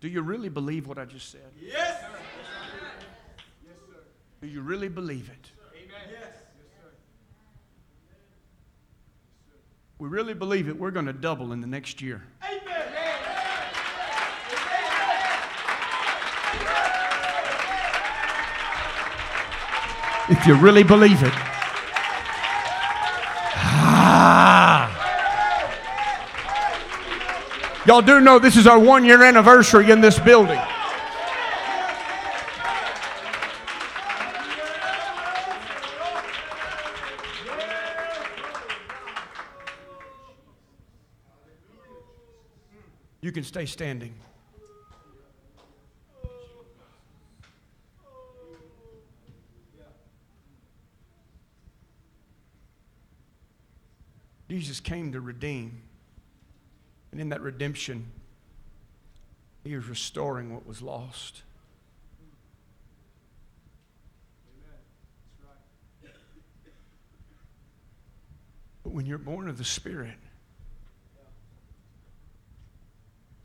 Do you really believe what I just said? Yes. sir. Do you really believe it? Amen. Yes. Sir. We really believe it. We're going to double in the next year. Amen. If you really believe it. Ah. Y'all do know this is our one year anniversary in this building. You can stay standing. Jesus came to redeem. And in that redemption, he is restoring what was lost. But when you're born of the Spirit,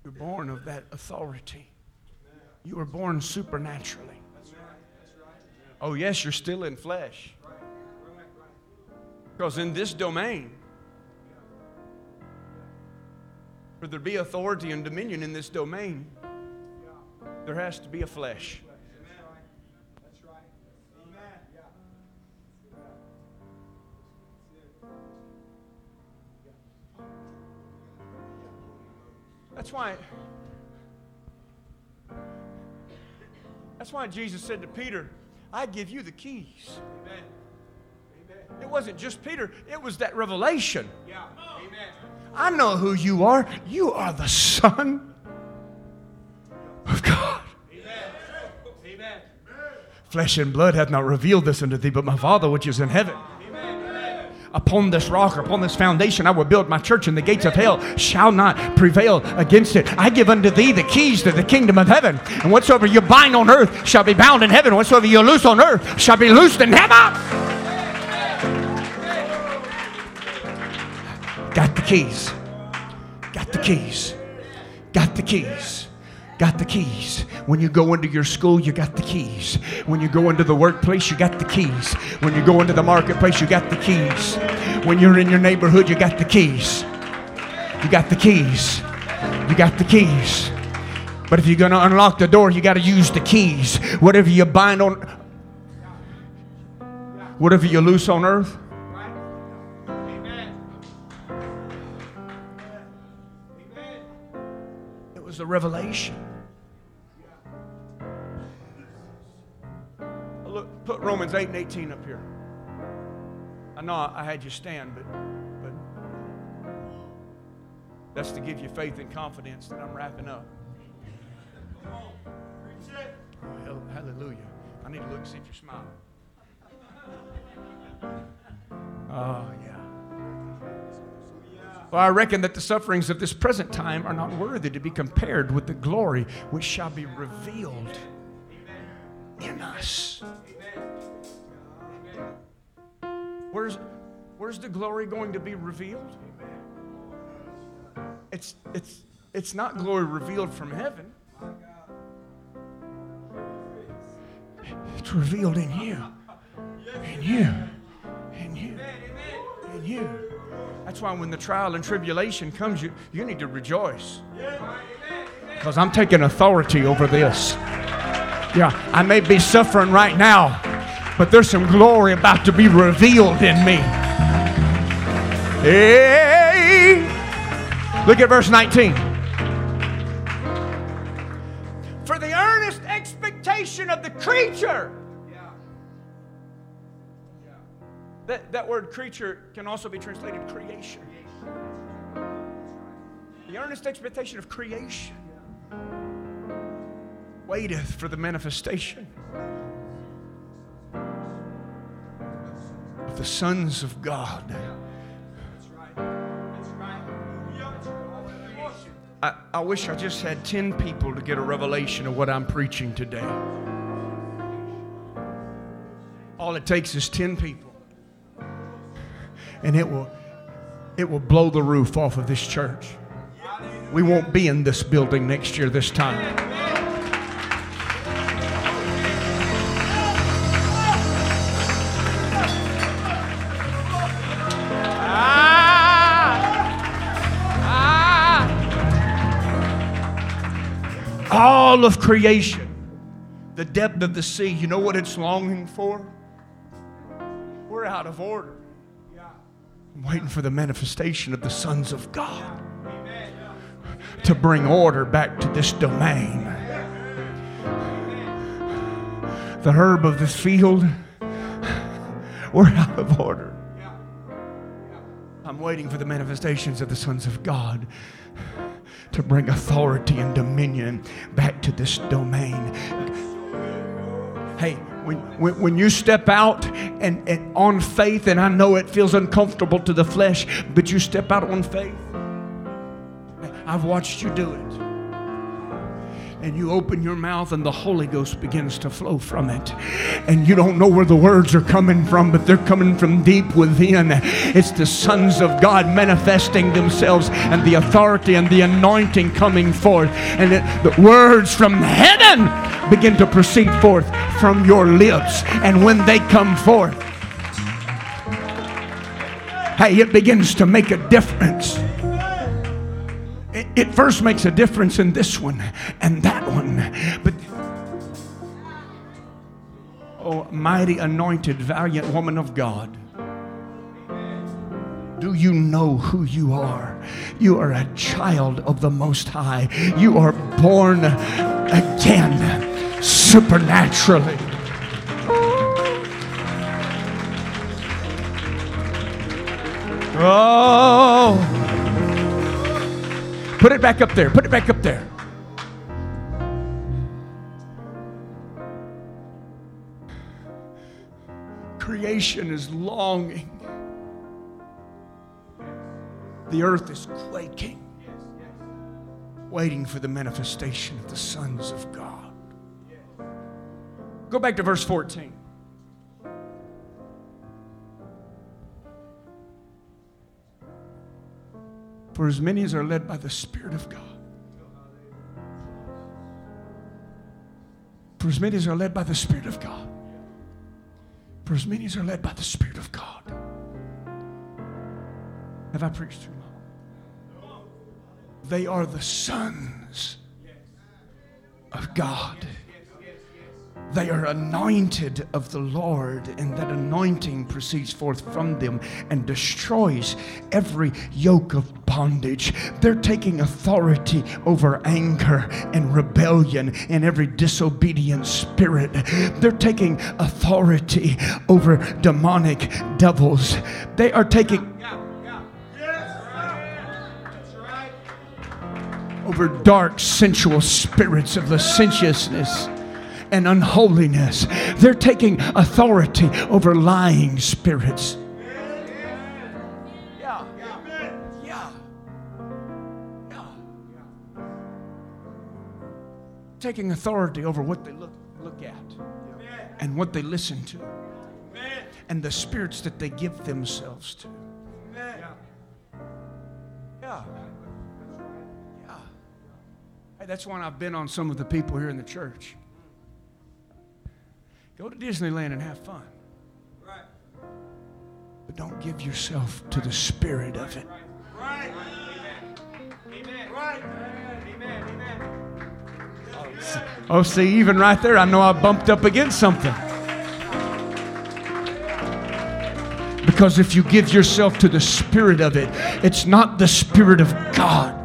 you're born of that authority. You were born supernaturally. Oh, yes, you're still in flesh. Because in this domain, for there to be authority and dominion in this domain, there has to be a flesh. That's why. That's why Jesus said to Peter, I give you the keys. Amen. It wasn't just Peter, it was that revelation. Yeah. Amen. I know who you are. You are the Son of God. Amen. Amen. Flesh and blood hath not revealed this unto thee, but my Father which is in heaven. Amen. Upon this rock, or upon this foundation, I will build my church, and the gates of hell shall not prevail against it. I give unto thee the keys to the kingdom of heaven. And whatsoever you bind on earth shall be bound in heaven. Whatsoever you loose on earth shall be loosed in heaven. Keys. Got the keys. Got the keys. Got the keys. When you go into your school, you got the keys. When you go into the workplace, you got the keys. When you go into the marketplace, you got the keys. When you're in your neighborhood, you got the keys. You got the keys. You got the keys. But if you're going to unlock the door, you got to use the keys. Whatever you bind on, whatever you loose on earth, revelation. Look, put Romans 8 and 18 up here. I know I had you stand, but, but that's to give you faith and confidence that I'm wrapping up. Oh, hallelujah. I need to look and see if you're smiling. (laughs) Oh, yeah. For I reckon that the sufferings of this present time are not worthy to be compared with the glory which shall be revealed in us. Where's, where's the glory going to be revealed? It's, it's, it's not glory revealed from heaven. It's revealed in you. In you. In you. In you. That's why when the trial and tribulation comes, you, you need to rejoice. Because I'm taking authority over this. Yeah, I may be suffering right now, but there's some glory about to be revealed in me. Hey! Look at verse 19. Creature can also be translated creation. The earnest expectation of creation waiteth for the manifestation of the sons of God. I, I wish I just had 10 people to get a revelation of what I'm preaching today. All it takes is 10 people. And it will it will blow the roof off of this church. We won't be in this building next year this time. all of creation, the depth of the sea, you know what it's longing for? We're out of order. I'm waiting for the manifestation of the sons of God to bring order back to this domain. The herb of this field, we're out of order. I'm waiting for the manifestations of the sons of God to bring authority and dominion back to this domain. Hey, when, when, when you step out and, and on faith, and I know it feels uncomfortable to the flesh, but you step out on faith, I've watched you do it and you open your mouth and the Holy Ghost begins to flow from it. And you don't know where the words are coming from, but they're coming from deep within. It's the sons of God manifesting themselves and the authority and the anointing coming forth. And it, the words from heaven begin to proceed forth from your lips. And when they come forth, hey, it begins to make a difference it first makes a difference in this one and that one. But oh, mighty anointed, valiant woman of God. Do you know who you are? You are a child of the Most High. You are born again supernaturally. Oh. Put it back up there. Put it back up there. Creation is longing. The earth is quaking, waiting for the manifestation of the sons of God. Go back to verse 14. For as many as are led by the Spirit of God. For as many as are led by the Spirit of God. For as many as are led by the Spirit of God. Have I preached too long? They are the sons of God. They are anointed of the Lord, and that anointing proceeds forth from them and destroys every yoke of bondage. They're taking authority over anger and rebellion and every disobedient spirit. They're taking authority over demonic devils. They are taking. Over dark, sensual spirits of licentiousness and unholiness. They're taking authority over lying spirits. Yeah. Yeah. Yeah. Taking authority over what they look, look at and what they listen to and the spirits that they give themselves to. Yeah. Yeah. Yeah. Hey, that's why I've been on some of the people here in the church. Go to Disneyland and have fun. Right. But don't give yourself to the spirit of it. Right. Amen. Right. Amen. Amen. Oh, see, even right there, I know I bumped up against something. Because if you give yourself to the spirit of it, it's not the spirit of God.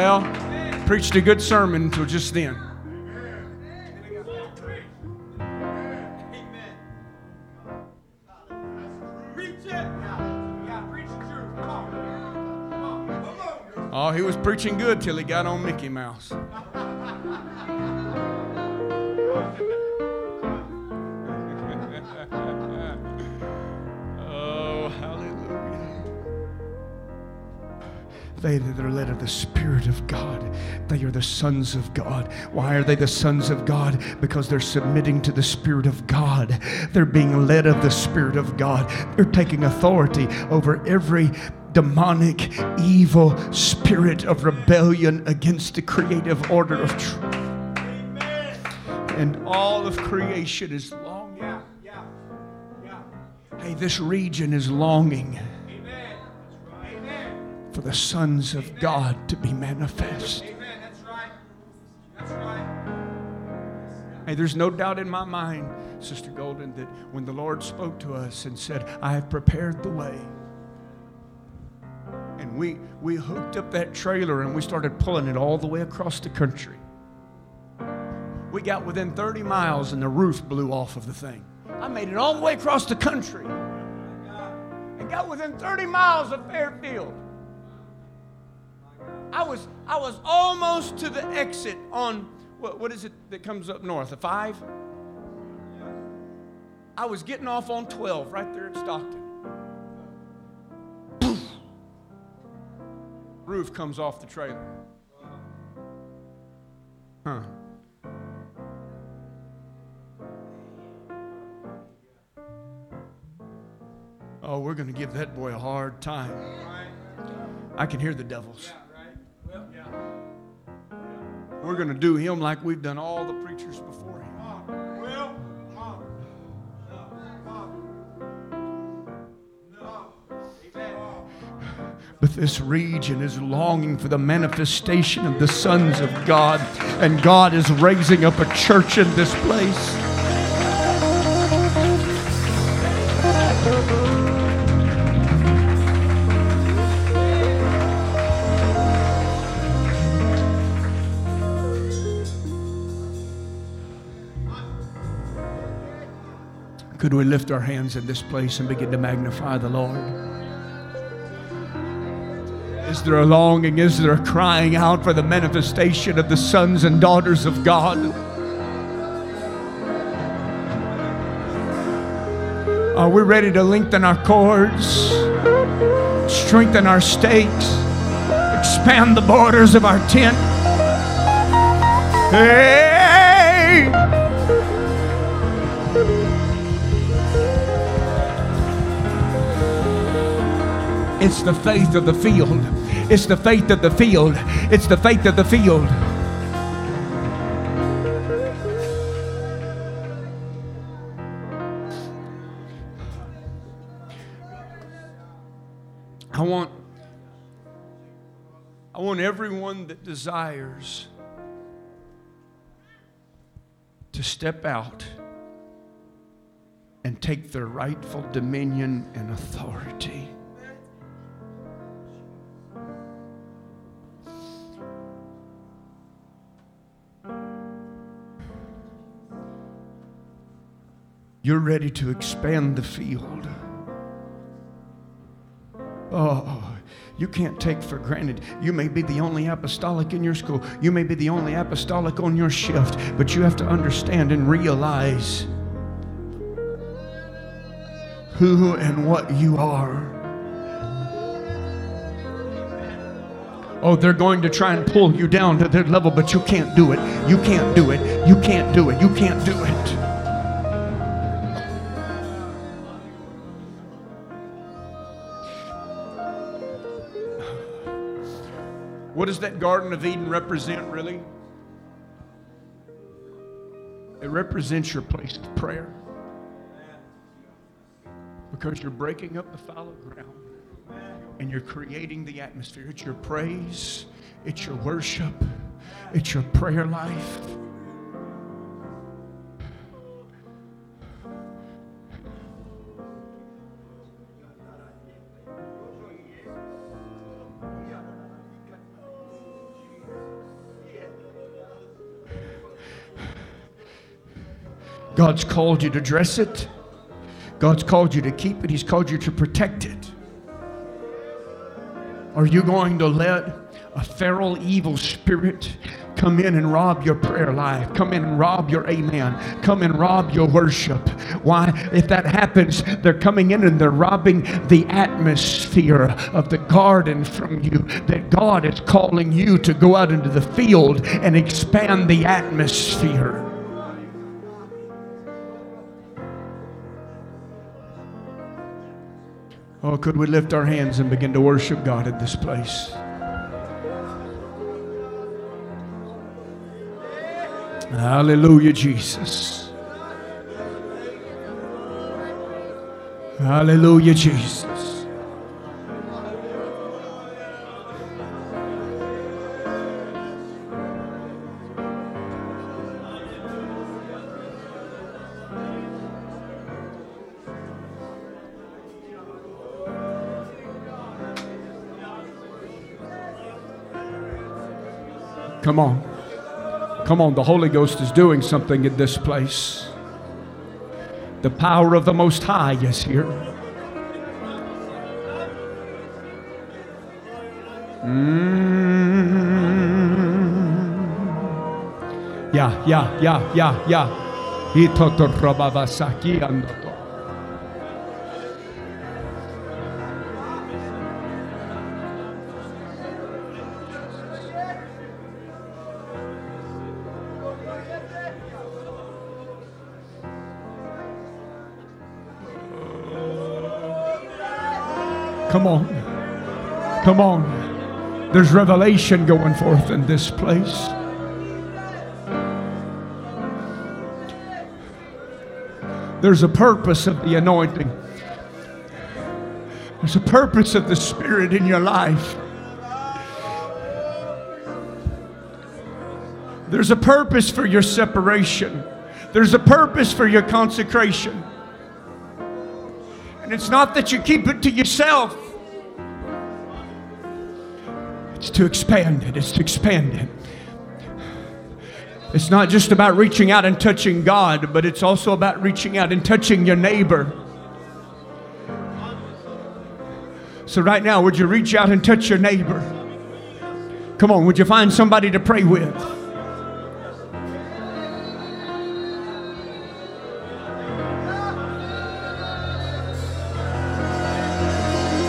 Well, preached a good sermon until just then. Oh, he was preaching good till he got on Mickey Mouse. They that are led of the Spirit of God, they are the sons of God. Why are they the sons of God? Because they're submitting to the Spirit of God. They're being led of the Spirit of God. They're taking authority over every demonic, evil spirit of rebellion against the creative order of truth. And all of creation is longing. Hey, this region is longing for the sons of God to be manifest. Amen. That's right. That's right. Hey, there's no doubt in my mind, Sister Golden, that when the Lord spoke to us and said, I have prepared the way, and we, we hooked up that trailer and we started pulling it all the way across the country. We got within 30 miles and the roof blew off of the thing. I made it all the way across the country. and got within 30 miles of Fairfield. I was, I was almost to the exit on, what, what is it that comes up north? I-5? I was getting off on 12 right there at Stockton. Poof. Roof comes off the trailer. Huh. Oh, we're going to give that boy a hard time. I can hear the devils. We're going to do him like we've done all the preachers before him. Well, Mom. No. No. But this region is longing for the manifestation of the sons of God, and God is raising up a church in this place. Could we lift our hands in this place and begin to magnify the Lord? Is there a longing? Is there a crying out for the manifestation of the sons and daughters of God? Are we ready to lengthen our cords, strengthen our stakes, expand the borders of our tent? Hey! It's the faith of the field. It's the faith of the field. It's the faith of the field. I want I want everyone that desires to step out and take their rightful dominion and authority. You're ready to expand the field. Oh, you can't take for granted. You may be the only apostolic in your school. You may be the only apostolic on your shift, but you have to understand and realize who and what you are. Oh, they're going to try and pull you down to their level, but you can't do it. You can't do it. You can't do it. You can't do it. What does that Garden of Eden represent, really? It represents your place of prayer. Because you're breaking up the fallow ground and you're creating the atmosphere. It's your praise, it's your worship, it's your prayer life. God's called you to dress it. God's called you to keep it. He's called you to protect it. Are you going to let a feral evil spirit come in and rob your prayer life? Come in and rob your amen. Come and rob your worship. Why? If that happens, they're coming in and they're robbing the atmosphere of the garden from you. That God is calling you to go out into the field and expand the atmosphere. Oh, could we lift our hands and begin to worship God in this place? Hallelujah, Jesus. Hallelujah, Jesus. Come on. Come on. The Holy Ghost is doing something in this place. The power of the Most High is here. Mm. Yeah, yeah, yeah, yeah, yeah. Come on. Come on. There's revelation going forth in this place. There's a purpose of the anointing. There's a purpose of the Spirit in your life. There's a purpose for your separation. There's a purpose for your consecration. And it's not that you keep it to yourself. It's to expand it. It's to expand it. It's not just about reaching out and touching God, but it's also about reaching out and touching your neighbor. So, right now, would you reach out and touch your neighbor? Come on, would you find somebody to pray with?